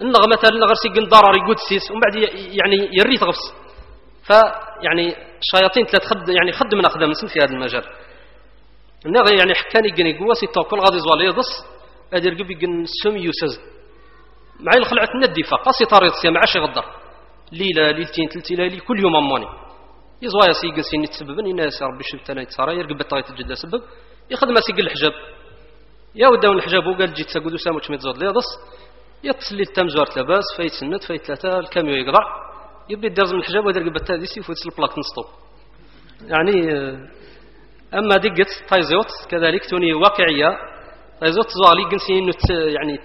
Speaker 1: النغ مثلا النغ سيقن ضرر يقود سيس ومن بعد يعني يري تغفص فيعني الشياطين ثلاث خد يعني خد من اخدم في هذا المجال. النغ يعني حكاني قني قوة سيطا كل غادي زوالي يضص ادير قبي قن سم يوسز. معي الخلعة ندي فقاسي طاريط سيا معاش يغدر. ليلة ليلتين ثلاث ليالي كل يوم اماني يزوايا سيقن سيني تسببن الناس ربي شفت أنا يتصارى يرقب الطاية الجدة سبب. يخدم سيقن الحجاب. يا وداون الحجاب وقال جيت ساقودو ساموش ميت زود ليضص يتصلي التمزور لاباس فايت سنت فايت ثلاثة الكاميو يقطع يبدي يدرز من الحجاب ويدير قبل التاديسي وفوت البلاك نسطو يعني أما دقت تايزوت كذلك توني واقعية. تايزوت زالي قنسي إنه يعني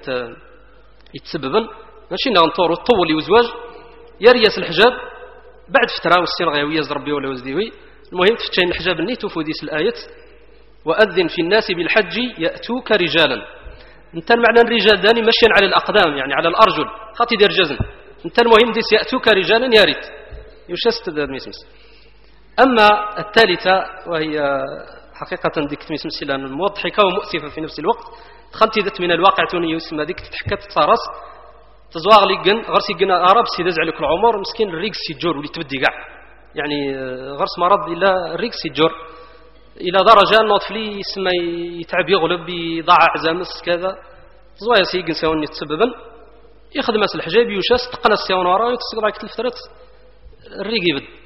Speaker 1: يتسببن. ماشي نغنطور وطول وزواج يريس الحجاب. بعد فترة والسير غيوية ربي ولا وزديوي المهم تفتشين الحجاب النيت وفوديس الآية وأذن في الناس بالحج يأتوك رجالا. أنت المعنى الرجال داني مشيا على الأقدام يعني على الأرجل. خاطي دير جزم أنت المهم ديس يأتوك رجالا يا ريت. يوشست ميسمس أما الثالثة وهي حقيقة ديك تميس مسلا مضحكة ومؤسفة في نفس الوقت. ذات من الواقع توني يسمى ذيك تتحكى تتصارص تزواغ لي جن غرسي جن أراب سيدز عليك العمر مسكين الريق سيجور ولي تبدي كاع يعني آه، غرس مرض إلا الريق سيجور إلى درجة أنه طفلي يسمى يتعب يغلب يضاع عزامس كذا. زوايا سيجن ساوني تسببا يخدم الحجاب يوشاس تقنى السيون وراه يتسقط عليك الفترات الريق يبد.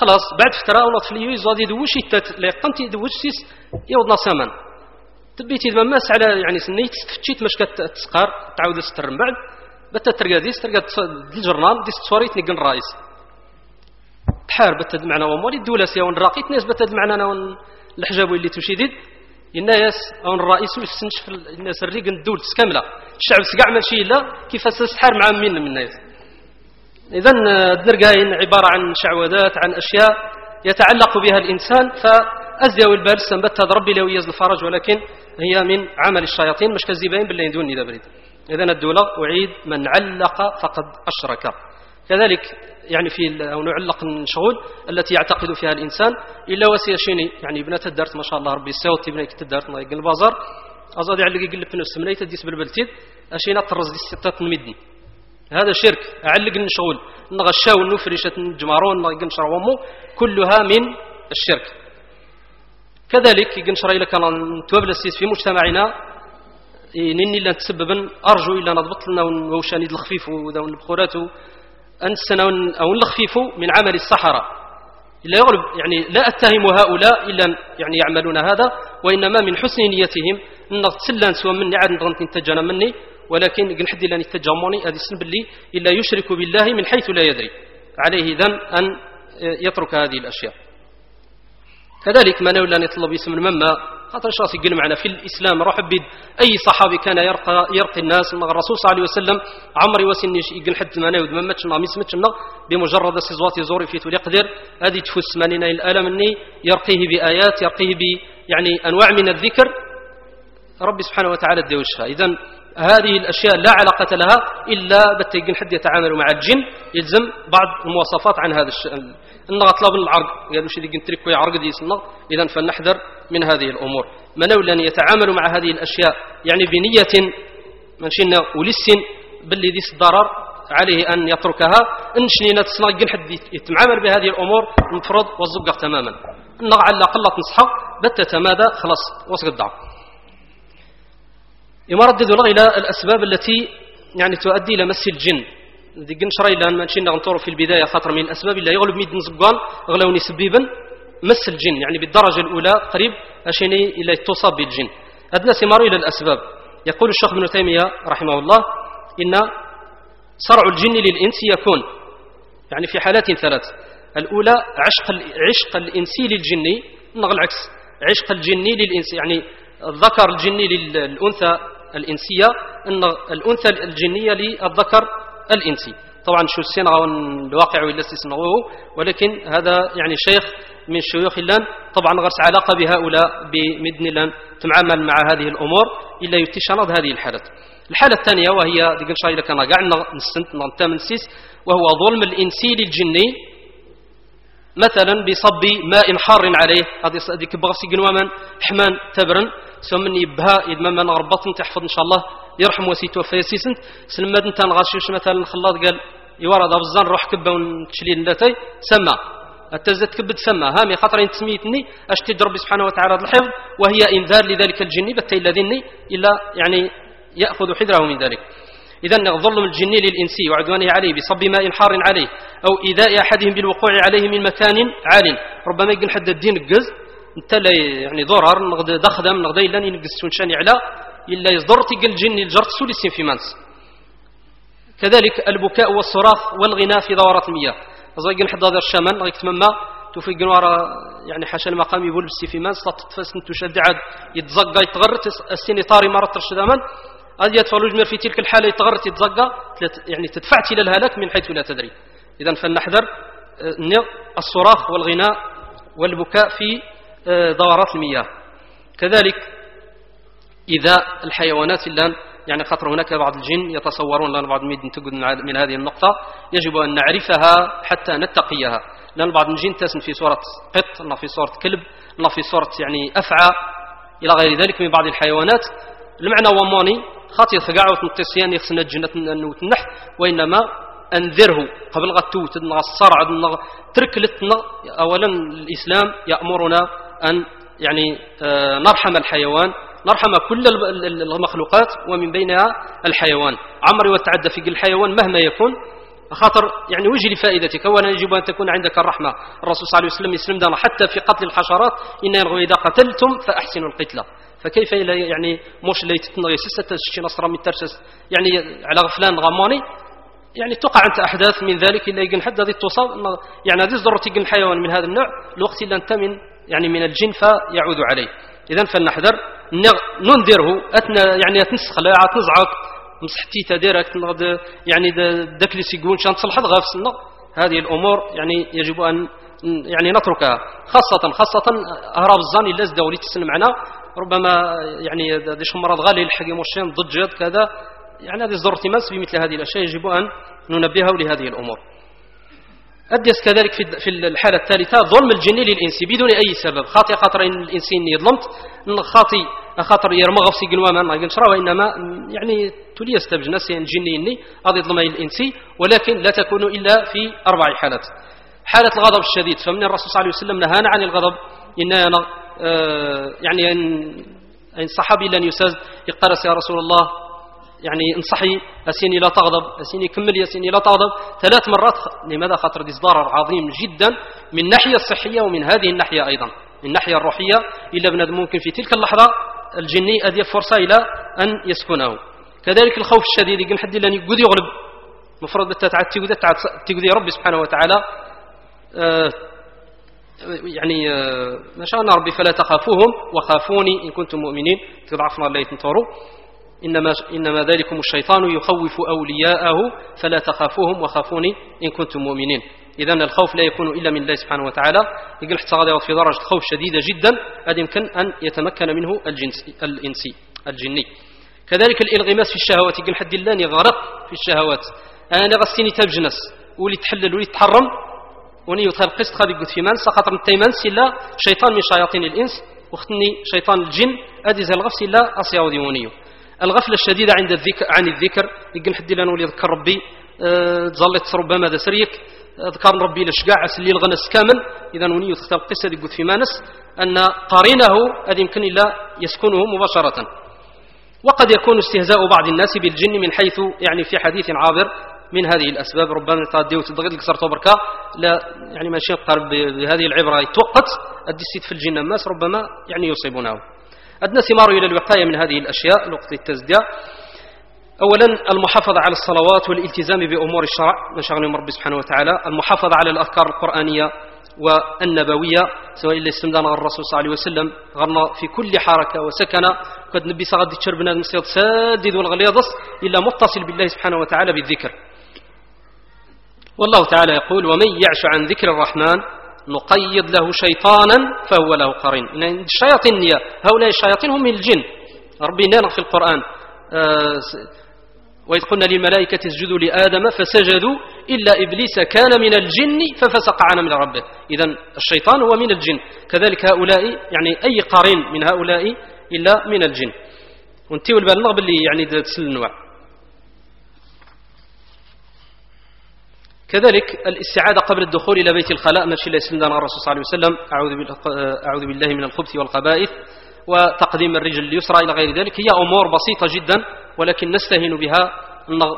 Speaker 1: خلاص بعد فتره ولا طفلي يزاد يدوش يتات لقنت يدوش سيس يوضنا سامان. تبيتي ماس على يعني سنيت تفتشيت مش كتسقار تعاود تستر من بعد. بتا ترقى ديس ترقى الجرنال ديس تصوري تنقل الرئيس تحار بتا معنا ومولي الدولة سيا راقيت ناس بتا معنا أنا الحجاب اللي تشيدد الناس أو الرئيس والسنش في الناس الريق الدول كامله الشعب سقع ماشي لا كيف تسحر مع مين من الناس. اذا الدرقاين عبارة عن شعوذات عن أشياء يتعلق بها الإنسان فازيا والبال سنبت ربي لو يزل الفرج ولكن هي من عمل الشياطين مش كذبين بالله يدون إذا بريد. إذن الدولة أعيد من علق فقد أشرك. كذلك يعني في أو نعلق الشغل التي يعتقد فيها الإنسان إلا وسيا شيني يعني ابنة الدارت ما شاء الله ربي السوت ابنة الدارت الله يقل البازار أزاد يعلق يقل في نفس مليت ديس بالبلتيد؟ أشينا طرز دي ستات نمدني هذا شرك. أعلق الشغل نغشاو النفرشة الجمارون نغشاو نشرومو كلها من الشرك. كذلك ينشر إلى كان توبلسيس في مجتمعنا. نني لن تسببا أرجو إلا نضبط لنا وشاني الخفيف ودون البخورات أنسنا أو الخفيف من عمل الصحراء لا يغلب يعني لا أتهم هؤلاء إلا يعني يعملون هذا. وإنما من حسن نيتهم. أن تسلان سوى مني عاد نتجانا مني. ولكن قن حد إلا نتجاموني هذه السنب اللي إلا يشرك بالله من حيث لا يدري. عليه ذن أن يترك هذه الأشياء. كذلك ما نولى يطلب اسم المما خاطر شخص يقول معنا؟ في الإسلام روح بيد. أي صحابي كان يرقى يرقي الناس من الرسول صلى الله عليه وسلم عمري وسني يقول حد ما نود ما ماتش ما بمجرد سيزوات زوري في تولي قدر هذه تفس مانينا الألم إني يرقيه بآيات يرقيه ب يعني أنواع من الذكر. ربي سبحانه وتعالى ديوشها. اذا هذه الأشياء لا علاقة لها إلا بتيجن حد يتعامل مع الجن يلزم بعض المواصفات عن هذا الشيء النغ طلب العرق قالوا شي ديك نترك عرق دي النغ اذا فلنحذر من هذه الأمور. منولا يتعامل مع هذه الأشياء يعني بنية منشينا ولسن باللي ديس الضرر عليه أن يتركها انشنينا تصنع حد يتعامل بهذه الأمور المفروض والزقق تماما. النغ على الأقل تنصحه بتتمادى خلاص وصل الضعف يمردد إلى الأسباب التي يعني تؤدي إلى مس الجن. دي قنشري لأن ماشينا غنطور في البداية خاطر من الأسباب اللي يغلب ميد نزقان غلوني سبيبا مس الجن. يعني بالدرجة الأولى قريب أشيني إلى تصاب بالجن. أدنى ثمار إلى الأسباب. يقول الشيخ ابن تيمية رحمه الله إن صرع الجن للإنس يكون. يعني في حالات ثلاث. الأولى عشق عشق الإنسي للجن نغ العكس. عشق الجني للإنس. يعني الذكر الجني للأنثى الإنسية إن الأنثى الجنية للذكر الإنسي. طبعا شو السنة؟ الواقع ولا استثناؤه ولكن هذا يعني شيخ من شيوخ اللان. طبعا غرس علاقة بهؤلاء بمدن اللان. تمعامل مع هذه الأمور إلا يتشنض هذه الحالة الحالة الثانية وهي ديك شاي كان قاع نستنت نتامن سيس وهو ظلم الإنسي للجني. مثلا بصب ماء حار عليه. هذه ديك بغسي قنواما حمان تبرن. سمني بها إذ ما نغربط تحفظ إن شاء الله. يرحم وسيتو فيسيسنت سلمد انت نغاشيش مثلا الخلاط قال يورد ابزان روح كبه ونتشلين لاتي سما. التزت كبد سما. هامي خاطرين تسميتني. أشتي ربي سبحانه وتعالى الحفظ. وهي إنذار لذلك الجن. بتي الذين إلا يعني يأخذ حذره من ذلك. اذا ظلم الجن للانسي وعدوانه عليه بصب ماء حار عليه أو إيذاء أحدهم بالوقوع عليه من مكان عال. ربما يقول حد الدين قز انت يعني ضرر نغد دخدم نغد إلا ينقز شاني على إلا يصدر تيق الجن الجرت سوليسين في مانس. كذلك البكاء والصراخ والغناء في دورات المياه. زيقن حد هذا الشامان غيك تمما توفيق نوارا يعني حاشا المقام يقول بسي في مانس تطفس تشد عاد يتزقى يتغرت السيني طاري مرة ترشد أمان هذه يتفرج في تلك الحالة يتغرت يتزقى يعني تدفعت إلى الهلاك من حيث لا تدري. إذا فلنحذر آه، الصراخ والغناء والبكاء في آه، دورات المياه. كذلك إذا الحيوانات الآن يعني خاطر هناك بعض الجن يتصورون لأن بعض الميد تقول من هذه النقطة يجب أن نعرفها حتى نتقيها. لأن بعض الجن تسم في صورة قط في صورة كلب في صورة يعني أفعى إلى غير ذلك من بعض الحيوانات. المعنى هو موني. خاطي ثقع وتنطيسيان يخصنا الجنة نوتنح وإنما أنذره قبل غتوت الصرع ترك لتنا أولا الإسلام يأمرنا أن يعني آه، نرحم الحيوان نرحم كل المخلوقات ومن بينها الحيوان. عمري وتعدى في الحيوان مهما يكون خاطر يعني وجه لفائدتك. اولا يجب أن تكون عندك الرحمة. الرسول صلى الله عليه وسلم يسلم دانا حتى في قتل الحشرات. إن إذا قتلتم فأحسنوا القتلة. فكيف يعني مش اللي تتنغي؟ شي نصر من ترسس. يعني على غفلان غماني يعني تقع أنت أحداث من ذلك إلا يقن حد هذه تصاب يعني هذه ضرورة يقن الحيوان من هذا النوع. الوقت إلا أنت من يعني من الجن فيعود عليه. اذا فلنحذر. ننذره. أتنا يعني تنسخ لا تنزعق مسحتي تديرك يعني داك اللي سيقول شان تصلح غافسنا هذه الأمور يعني يجب أن يعني نتركها. خاصة خاصة أهراب الظن لا دولي تسلم معنا. ربما يعني ديش مرض غالي الحقيم والشين ضد كذا. يعني هذه ضرورة ماس بمثل هذه الأشياء يجب أن ننبهه لهذه الأمور. أديس كذلك في الحالة الثالثة ظلم الجن للإنس بدون أي سبب. خاطئ خاطر إن الإنسان يظلمت خاطئ خاطر يرمى غفسي قلوا ما شرا وإنما يعني تولي يستبجنا سين جنيني أضي ظلم الإنسي ولكن لا تكون إلا في أربع حالات. حالة الغضب الشديد فمن الرسول صلى الله عليه وسلم نهانا عن الغضب إن أنا آه يعني أن صحابي لن يساز يقرس يا رسول الله يعني انصحي أسيني لا تغضب أسيني كمل أسيني لا تغضب. ثلاث مرات لماذا؟ خاطر دي ضرر عظيم جدا من الناحية الصحية ومن هذه الناحية أيضا. من الناحية الروحية إلا بنادم ممكن في تلك اللحظة الجني أدي فرصة إلى أن يسكنه. كذلك الخوف الشديد يقول حد لن يقود يغلب. مفروض تقودي ربي سبحانه وتعالى. آه يعني آه ما شاء الله ربي فلا تخافوهم وخافوني إن كنتم مؤمنين. تضعفنا الله يتنطروا إنما, إنما ذلكم الشيطان يخوف أولياءه فلا تخافوهم وخافوني إن كنتم مؤمنين. إذا الخوف لا يكون إلا من الله سبحانه وتعالى. يقول حتى غادي في درجة خوف شديدة جدا هذا يمكن أن يتمكن منه الجنس الإنسي الجني. كذلك الانغماس في الشهوات يقول حد الله يغرق في الشهوات. أنا غسيني تبجنس ولي تحلل ولي تحرم وني قسط خادي قلت في منس خاطر التيمنس إلا شيطان من شياطين الإنس واختني شيطان الجن أدي زي الغفس إلا أصيا وديونيو الغفلة الشديدة عند الذكر عن الذكر. يقول حد لنا ولي ذكر ربي. أه تظلت ربما ذا سريك. ذكر ربي لشقاع اللي الغنس كامل. إذا وني تختار القصة قلت في مانس أن قارنه هذا يمكن إلا يسكنه مباشرة. وقد يكون استهزاء بعض الناس بالجن من حيث يعني في حديث عابر من هذه الأسباب. ربما تغدي وتضغط لك صرت بركة لا يعني ماشي قرب بهذه العبرة يتوقت الدسيت في الجن الناس ربما يعني يصيبونه. أدنى ثمار إلى الوقاية من هذه الأشياء. نقطة التزدية. أولا المحافظة على الصلوات والالتزام بأمور الشرع من ربي سبحانه وتعالى. المحافظة على الأذكار القرآنية والنبوية سواء اللي استمدنا الرسول صلى الله عليه وسلم. غرنا في كل حركة وسكنة. قد نبي سغد تشربنا المصيد سادد والغليظس إلا متصل بالله سبحانه وتعالى بالذكر. والله تعالى يقول ومن يعش عن ذكر الرحمن نقيض له شيطانا فهو له قرين. الشياطين هؤلاء الشياطين هم من الجن. ربي نانا في القرآن. آه وإذ قلنا للملائكة اسجدوا لآدم فسجدوا إلا إبليس كان من الجن ففسق عن من ربه. إذا الشيطان هو من الجن. كذلك هؤلاء يعني أي قرين من هؤلاء إلا من الجن. ونتيو البالغ باللي يعني تسل كذلك الاستعادة قبل الدخول إلى بيت الخلاء ماشي لا يسلم الرسول صلى الله عليه وسلم أعوذ بالله من الخبث والقبائث وتقديم الرجل اليسرى إلى غير ذلك هي أمور بسيطة جدا ولكن نستهين بها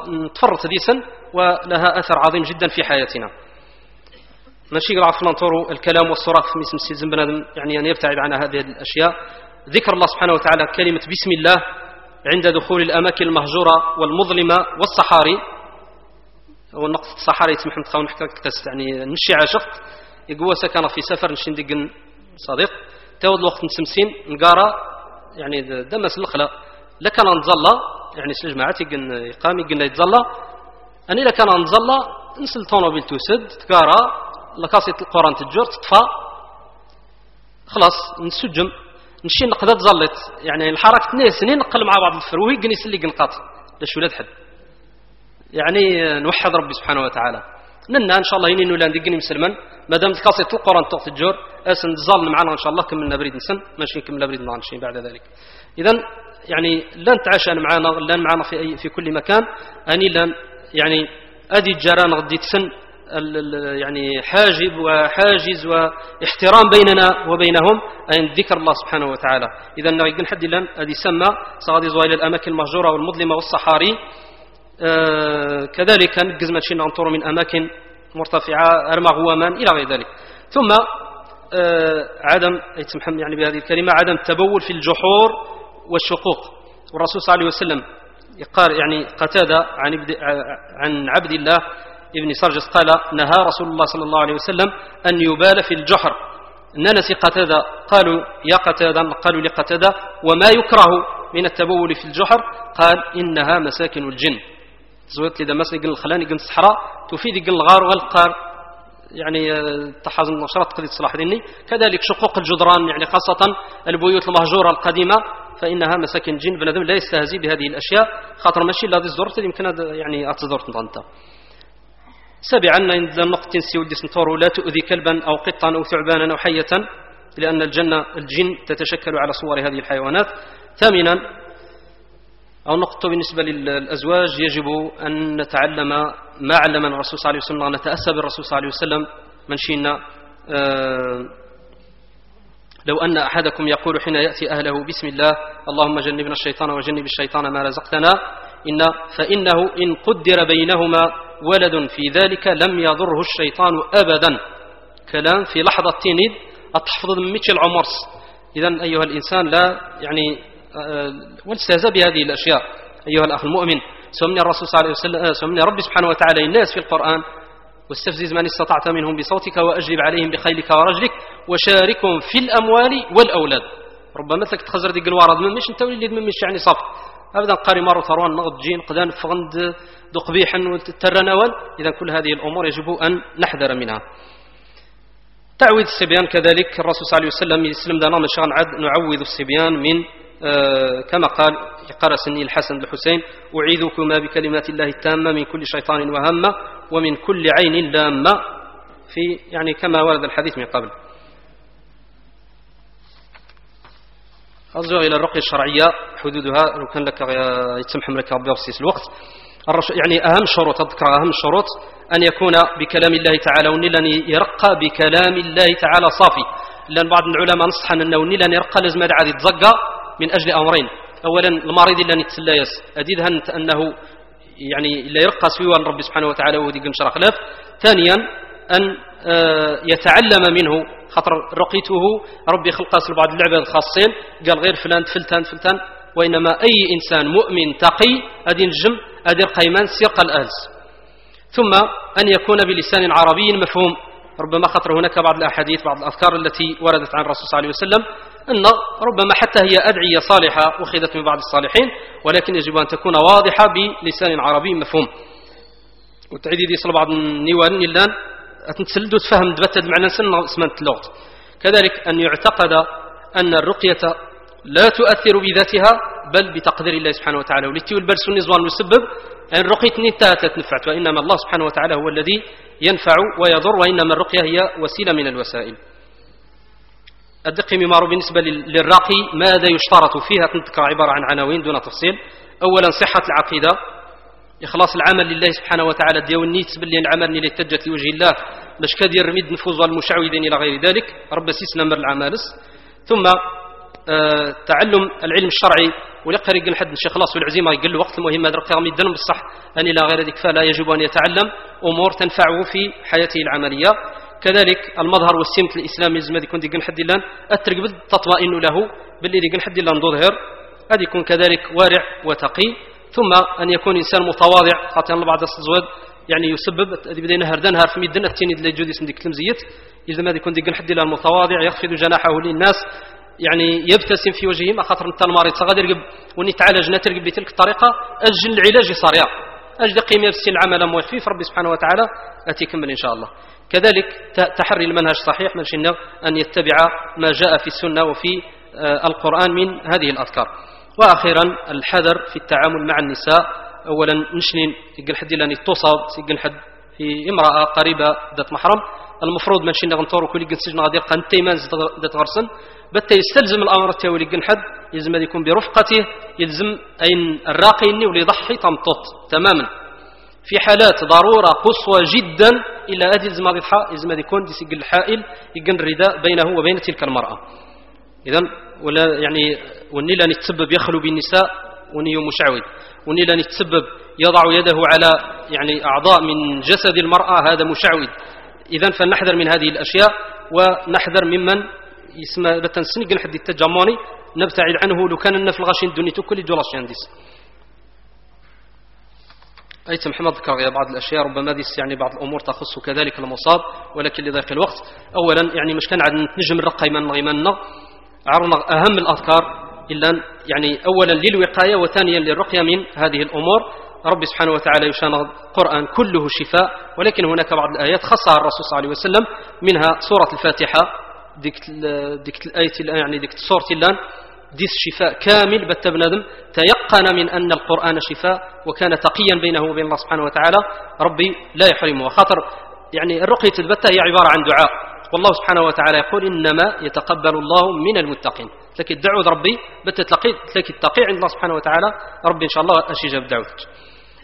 Speaker 1: نتفرط ديسا ولها أثر عظيم جدا في حياتنا. ماشي عفوا نطور الكلام والصراخ في اسم السيزم بنادم يعني أن يبتعد عن هذه الأشياء. ذكر الله سبحانه وتعالى كلمة بسم الله عند دخول الأماكن المهجورة والمظلمة والصحاري. والنقطة الصحاري يتسمح نتخاون نحكي يعني نمشي عاشق. يقوى سكن في سفر نمشي ندق صديق. تاود الوقت نسمسين نقارا يعني دمس الخلا. لكان نتظلى يعني جماعات يقن يقام يقن يتظلى أني لكان نتظلى نسل طونوبيل توسد تقارا. لكاسيت القرآن تجور تطفى. خلاص نسجم. نمشي نقدر تظلت يعني الحركة سنين نقل مع بعض الفروي قني سلي قنقاط لاش ولاد حد يعني نوحد ربي سبحانه وتعالى. ننا إن شاء الله ينين ولا ندقني مسلما. ما دام تقاصي القران توقت الجور اسن تظل معنا إن شاء الله كملنا بريد نسن. ماشي كملنا بريد نشي بعد ذلك. اذا يعني لن تعاش معنا لن معنا في أي في كل مكان. أني لن يعني أدي الجيران غدي تسن يعني حاجب وحاجز واحترام بيننا وبينهم. أن ذكر الله سبحانه وتعالى. إذا نغيقن حد لن أدي سمى صغادي زوال الأماكن المهجورة والمظلمة والصحاري. كذلك نقز ماشي ننطر من أماكن مرتفعة أرمى غوامان إلى غير ذلك. ثم آه عدم يعني بهذه الكلمة عدم التبول في الجحور والشقوق. والرسول صلى الله عليه وسلم يقال يعني قتادة عن عن عبد الله ابن سرجس قال نهى رسول الله صلى الله عليه وسلم أن يبال في الجحر. ننس قتادة قالوا يا قتادة قالوا لقتادة وما يكره من التبول في الجحر؟ قال إنها مساكن الجن. زويت لذا مثلا يقول الخلان يقول الصحراء تفيد يقول الغار والقار. يعني آه، تحاز النشرات قضية صلاح ديني كذلك شقوق الجدران يعني خاصة البيوت المهجورة القديمة فإنها مساكن جن بنادم لا يستهزي بهذه الأشياء. خاطر ماشي لا زرت يمكن يعني أتزورت نطنطا سابعا عند النقطة سيودي سنتور لا تؤذي كلبا أو قطا أو ثعبانا أو حية لأن الجنة الجن تتشكل على صور هذه الحيوانات. ثامنا أو نقطة بالنسبة للأزواج يجب أن نتعلم ما علمنا الرسول صلى الله عليه وسلم نتأسى بالرسول صلى الله عليه وسلم. من شينا آه لو أن أحدكم يقول حين يأتي أهله بسم الله اللهم جنبنا الشيطان وجنب الشيطان ما رزقتنا. إن فإنه إن قدر بينهما ولد في ذلك لم يضره الشيطان أبدا. كلام في لحظة تينيد أتحفظ من ميتش العمرس إذا أيها الإنسان لا يعني والاستهزاء بهذه الأشياء أيها الأخ المؤمن. سمني الرسول صلى الله عليه وسلم آه، سمني ربي سبحانه وتعالى الناس في القرآن. واستفزز من استطعت منهم بصوتك وأجلب عليهم بخيلك ورجلك وشاركهم في الأموال والأولاد. ربما مثلك تخزر ديك الورد من مش انت ولي من مش يعني صف أبدا قاري مارو ثروان نغض جين قدان فغند دو قبيحا وترنول إذا كل هذه الأمور يجب أن نحذر منها. تعويذ الصبيان كذلك. الرسول صلى الله عليه وسلم يسلم دانا نشان عد نعوذ الصبيان من آه كما قال قال سني الحسن الحسين أعيذكما بكلمات الله التامة من كل شيطان وهمة ومن كل عين لامة. في يعني كما ورد الحديث من قبل. أرجع إلى الرقية الشرعية حدودها لو كان لك يتسمح لك ربي وسيس الوقت. يعني أهم شروط أذكر أهم الشروط أن يكون بكلام الله تعالى ونلن يرقى بكلام الله تعالى صافي. لأن بعض العلماء نصح أنه ونلن يرقى لازم هذا عاد يتزقى من أجل أمرين. أولا المريض اللي يتسلايس أديدها أنه يعني لا يرقى سوى ربي سبحانه وتعالى ودي قنشر خلاف ثانيا أن آه، يتعلم منه خاطر رقيته. ربي خلق بعض العباد الخاصين. قال غير فلان فلتان فلتان. وإنما أي إنسان مؤمن تقي أدي نجم أدي قيمان سيق الألس. ثم أن يكون بلسان عربي مفهوم. ربما خطر هناك بعض الأحاديث بعض الأذكار التي وردت عن الرسول صلى الله عليه وسلم أن ربما حتى هي أدعية صالحة أخذت من بعض الصالحين ولكن يجب أن تكون واضحة بلسان عربي مفهوم. وتعيدي دي بعض النيوان الآن أتنتسلد تفهم دبتد معنى سن اسمان كذلك أن يعتقد أن الرقية لا تؤثر بذاتها بل بتقدير الله سبحانه وتعالى. ولتي البرس النزوان المسبب أن رقية نتا تنفعت وإنما الله سبحانه وتعالى هو الذي ينفع ويضر وإنما الرقية هي وسيلة من الوسائل. الدق ممار بالنسبة للراقي ماذا يشترط فيها؟ تذكر عبارة عن عناوين دون تفصيل. أولا صحة العقيدة. إخلاص العمل لله سبحانه وتعالى ديو النيت باللي العمل اللي تجت لوجه الله. باش كدير رميد نفوز المشعوذين إلى غير ذلك. رب سيسنا مر العمالس. ثم تعلم العلم الشرعي ولقى يقول حد شي خلاص والعزيمه يقول له وقت المهم هذا رقم يدن بصح أن إلى غير ذلك فلا يجب أن يتعلم أمور تنفعه في حياته العملية. كذلك المظهر والسمت الاسلامي لازم يكون ديك حد الله أترك تطمئن له باللي ديك حد الله نظهر. هذا يكون كذلك وارع وتقي. ثم أن يكون إنسان متواضع خاطر بعض الزواد يعني يسبب بدا نهر نهر في ميدنا التيني سنديك تلمزيت إذا ما يكون ديك الحد المتواضع يخفض جناحه للناس. يعني يبتسم في وجهه ما خاطر انت المريض تغادر يرقب وني تعالج نترقب بتلك الطريقة أجل العلاج صريع أجل قيمه في العمل مو يخفيف ربي سبحانه وتعالى اتيكمل إن شاء الله. كذلك تحري المنهج صحيح من أن يتبع ما جاء في السنة وفي آه، القرآن من هذه الأذكار. وأخيرا الحذر في التعامل مع النساء. اولا نشنين يقل حد لاني تصاب يقل حد في امرأة قريبة ذات محرم. المفروض ماشي نغنطور وكل جن سجن غادي يلقى نتيمان زد تغرسن بتا يستلزم الأمر التاوي جن حد يلزم يكون برفقته يلزم أين الراقي إني ولي يضحي تمطط تماما. في حالات ضرورة قصوى جدا إلى أدي يلزم هذه يلزم يكون يسجل الحائل يقن الرداء بينه وبين تلك المرأة. اذا ولا يعني وني لا نتسبب يخلو بالنساء وني مشعوذ. وني لا نتسبب يضع يده على يعني أعضاء من جسد المرأة هذا مشعوذ. إذا فلنحذر من هذه الأشياء ونحذر ممن يسمى بتنسنق الحد التجموني نبتعد عنه لو كان في الغاشين دوني كل جلاش يندس أي محمد ذكر بعض الأشياء ربما ديس يعني بعض الأمور تخص كذلك المصاب ولكن لضيق الوقت. أولا يعني مش كان عاد نتنجم الرقة من غيمنا عرضنا أهم الأذكار إلا يعني أولا للوقاية وثانيا للرقية من هذه الأمور. رب سبحانه وتعالى يشان القرآن كله شفاء ولكن هناك بعض الآيات خاصة الرسول صلى الله عليه وسلم منها سورة الفاتحة. ديك ديك الآية يعني ديك سورة اللان ديس شفاء كامل بت بنادم تيقن من أن القرآن شفاء وكان تقيا بينه وبين الله سبحانه وتعالى. ربي لا يحرمه خاطر يعني الرقية البتة هي عبارة عن دعاء. والله سبحانه وتعالى يقول إنما يتقبل الله من المتقين. لكن دعوة ربي بتتلقي تلاقي التقي عند الله سبحانه وتعالى. ربي إن شاء الله أشيجاب دعوتك.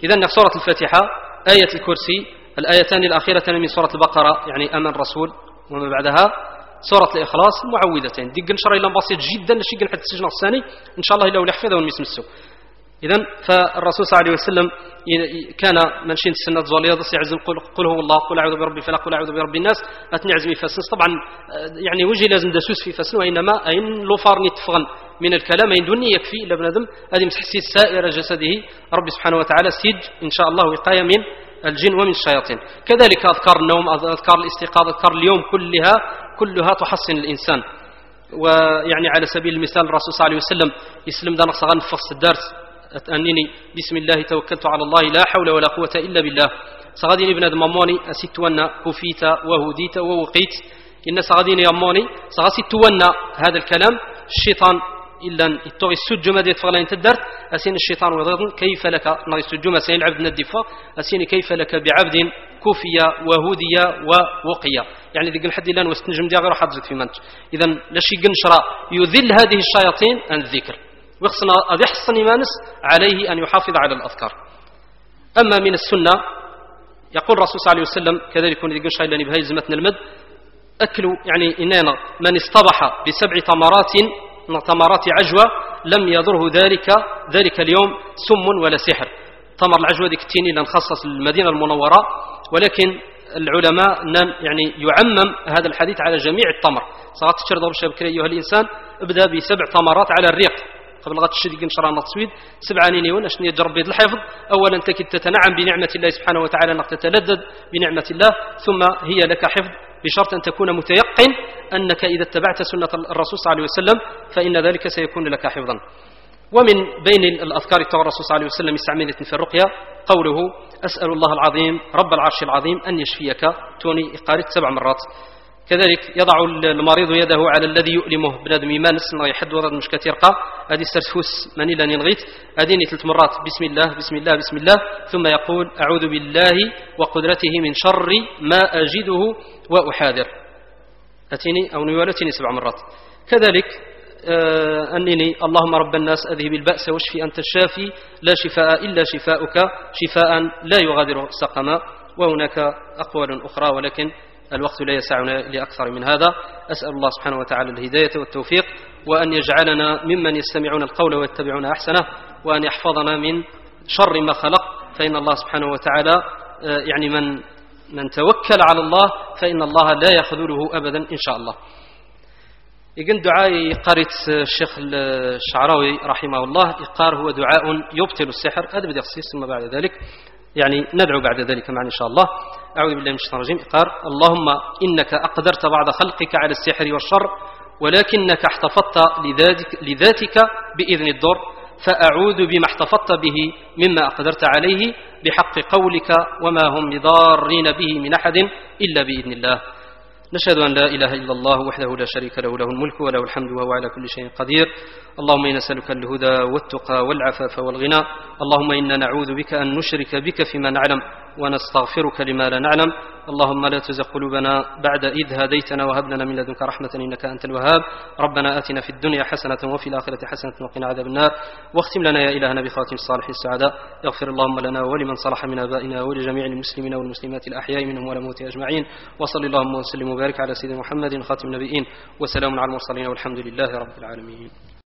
Speaker 1: إذا سورة الفاتحة آية الكرسي الآيتان الأخيرتان من سورة البقرة. يعني أمن رسول وما بعدها. سورة الإخلاص معوذتين دي قنشر إلى بسيط جدا لشي حتى السجن الثاني. إن شاء الله إلا ولحفظه ونمسمسه إذا فالرسول صلى الله عليه وسلم كان من شين السنة زوليا يعزم قل, قل هو الله قل أعوذ برب الفلق قل أعوذ برب الناس. أتني عزمي فسنس طبعا يعني وجهي لازم دسوس في فسن وإنما أين لوفارني تفغن من الكلام أين دوني يكفي إلا بنادم. هذه مسحسي سائر جسده. رب سبحانه وتعالى سيج إن شاء الله وقاية من الجن ومن الشياطين. كذلك أذكار النوم أذكار الاستيقاظ أذكار اليوم كلها كلها تحسن الإنسان. ويعني على سبيل المثال الرسول صلى الله عليه وسلم يسلم دانا صغان في الدرس أنني بسم الله توكلت على الله لا حول ولا قوة إلا بالله. صغاديني بنادم ماموني أسيتونا كفيت وهديت ووقيت. إن صغاديني يموني صغاسيتونا هذا الكلام الشيطان إلا يتوغي السجمة ديال فغلا ينتدر أسين الشيطان وضغط كيف لك؟ نغي السجمة سين العبد الدفاع أسين كيف لك بعبد كفية وهودية ووقية يعني ذيك الحد لأن واستنجم ديال غير حضرت في منت إذا لشي قنشرة يذل هذه الشياطين عن الذكر. وخصنا أذ يحصن إيمانس عليه أن يحافظ على الأذكار. أما من السنة يقول الرسول صلى الله عليه وسلم كذلك يكون ذي قنشرة لأن بهاي زمتنا المد أكلوا يعني إننا من اصطبح بسبع تمرات تمرات عجوة لم يضره ذلك ذلك اليوم سم ولا سحر. تمر العجوة ديك التيني لنخصص المدينة المنورة ولكن العلماء يعني يعمم هذا الحديث على جميع التمر صارت تشرد بشبكري أيها الإنسان ابدأ بسبع تمرات على الريق. قبل غد الشديد نشرى نتصويد سبعة نينيون أشني يجرب بيد الحفظ؟ أولا تكد تتنعم بنعمة الله سبحانه وتعالى أنك تتلذذ بنعمة الله ثم هي لك حفظ بشرط أن تكون متيقن أنك إذا اتبعت سنة الرسول صلى الله عليه وسلم فإن ذلك سيكون لك حفظا. ومن بين الأذكار التوى الرسول صلى الله عليه وسلم استعملت في الرقية قوله أسأل الله العظيم رب العرش العظيم أن يشفيك. توني قارئ سبع مرات. كذلك يضع المريض يده على الذي يؤلمه. بنادم ما نسنا يحد ورد مش كتيرقى هذه استرسفوس ماني لن ينغيت أديني ثلاث مرات. بسم الله بسم الله بسم الله. ثم يقول أعوذ بالله وقدرته من شر ما أجده وأحاذر. أتيني أو نيولتني سبع مرات. كذلك آه أنني اللهم رب الناس أذهب البأس واشفي أنت الشافي. لا شفاء إلا شفاؤك. شفاء لا يغادر سقما. وهناك أقوال أخرى ولكن الوقت لا يسعنا لأكثر من هذا. أسأل الله سبحانه وتعالى الهداية والتوفيق وأن يجعلنا ممن يستمعون القول ويتبعون أحسنه وأن يحفظنا من شر ما خلق. فإن الله سبحانه وتعالى آه، يعني من من توكل على الله فإن الله لا يخذله أبدا إن شاء الله. يقول دعاء قريت الشيخ الشعراوي رحمه الله إقار هو دعاء يبطل السحر. هذا بدي ثم بعد ذلك. يعني ندعو بعد ذلك معنا إن شاء الله. أعوذ بالله من الشيطان الرجيم. قال اللهم إنك أقدرت بعض خلقك على السحر والشر ولكنك احتفظت لذاتك, لذاتك بإذن الدر فأعوذ بما احتفظت به مما أقدرت عليه بحق قولك وما هم بضارين به من أحد إلا بإذن الله. نشهد أن لا إله إلا الله وحده لا شريك له له الملك وله الحمد وهو على كل شيء قدير. اللهم إنا نسألك الهدى والتقى والعفاف والغنى. اللهم إنا نعوذ بك أن نشرك بك فيما نعلم. ونستغفرك لما لا نعلم. اللهم لا تزغ قلوبنا بعد إذ هديتنا وهب لنا من لدنك رحمة إنك أنت الوهاب. ربنا آتنا في الدنيا حسنة وفي الآخرة حسنة وقنا عذاب النار. واختم لنا يا إلهنا بخاتم الصالحين السعداء اغفر اللهم لنا ولمن صلح من آبائنا ولجميع المسلمين والمسلمات الأحياء منهم والأموات أجمعين. وصل اللهم وسلم وبارك على سيدنا محمد خاتم النبيين. وسلام على المرسلين والحمد لله رب العالمين.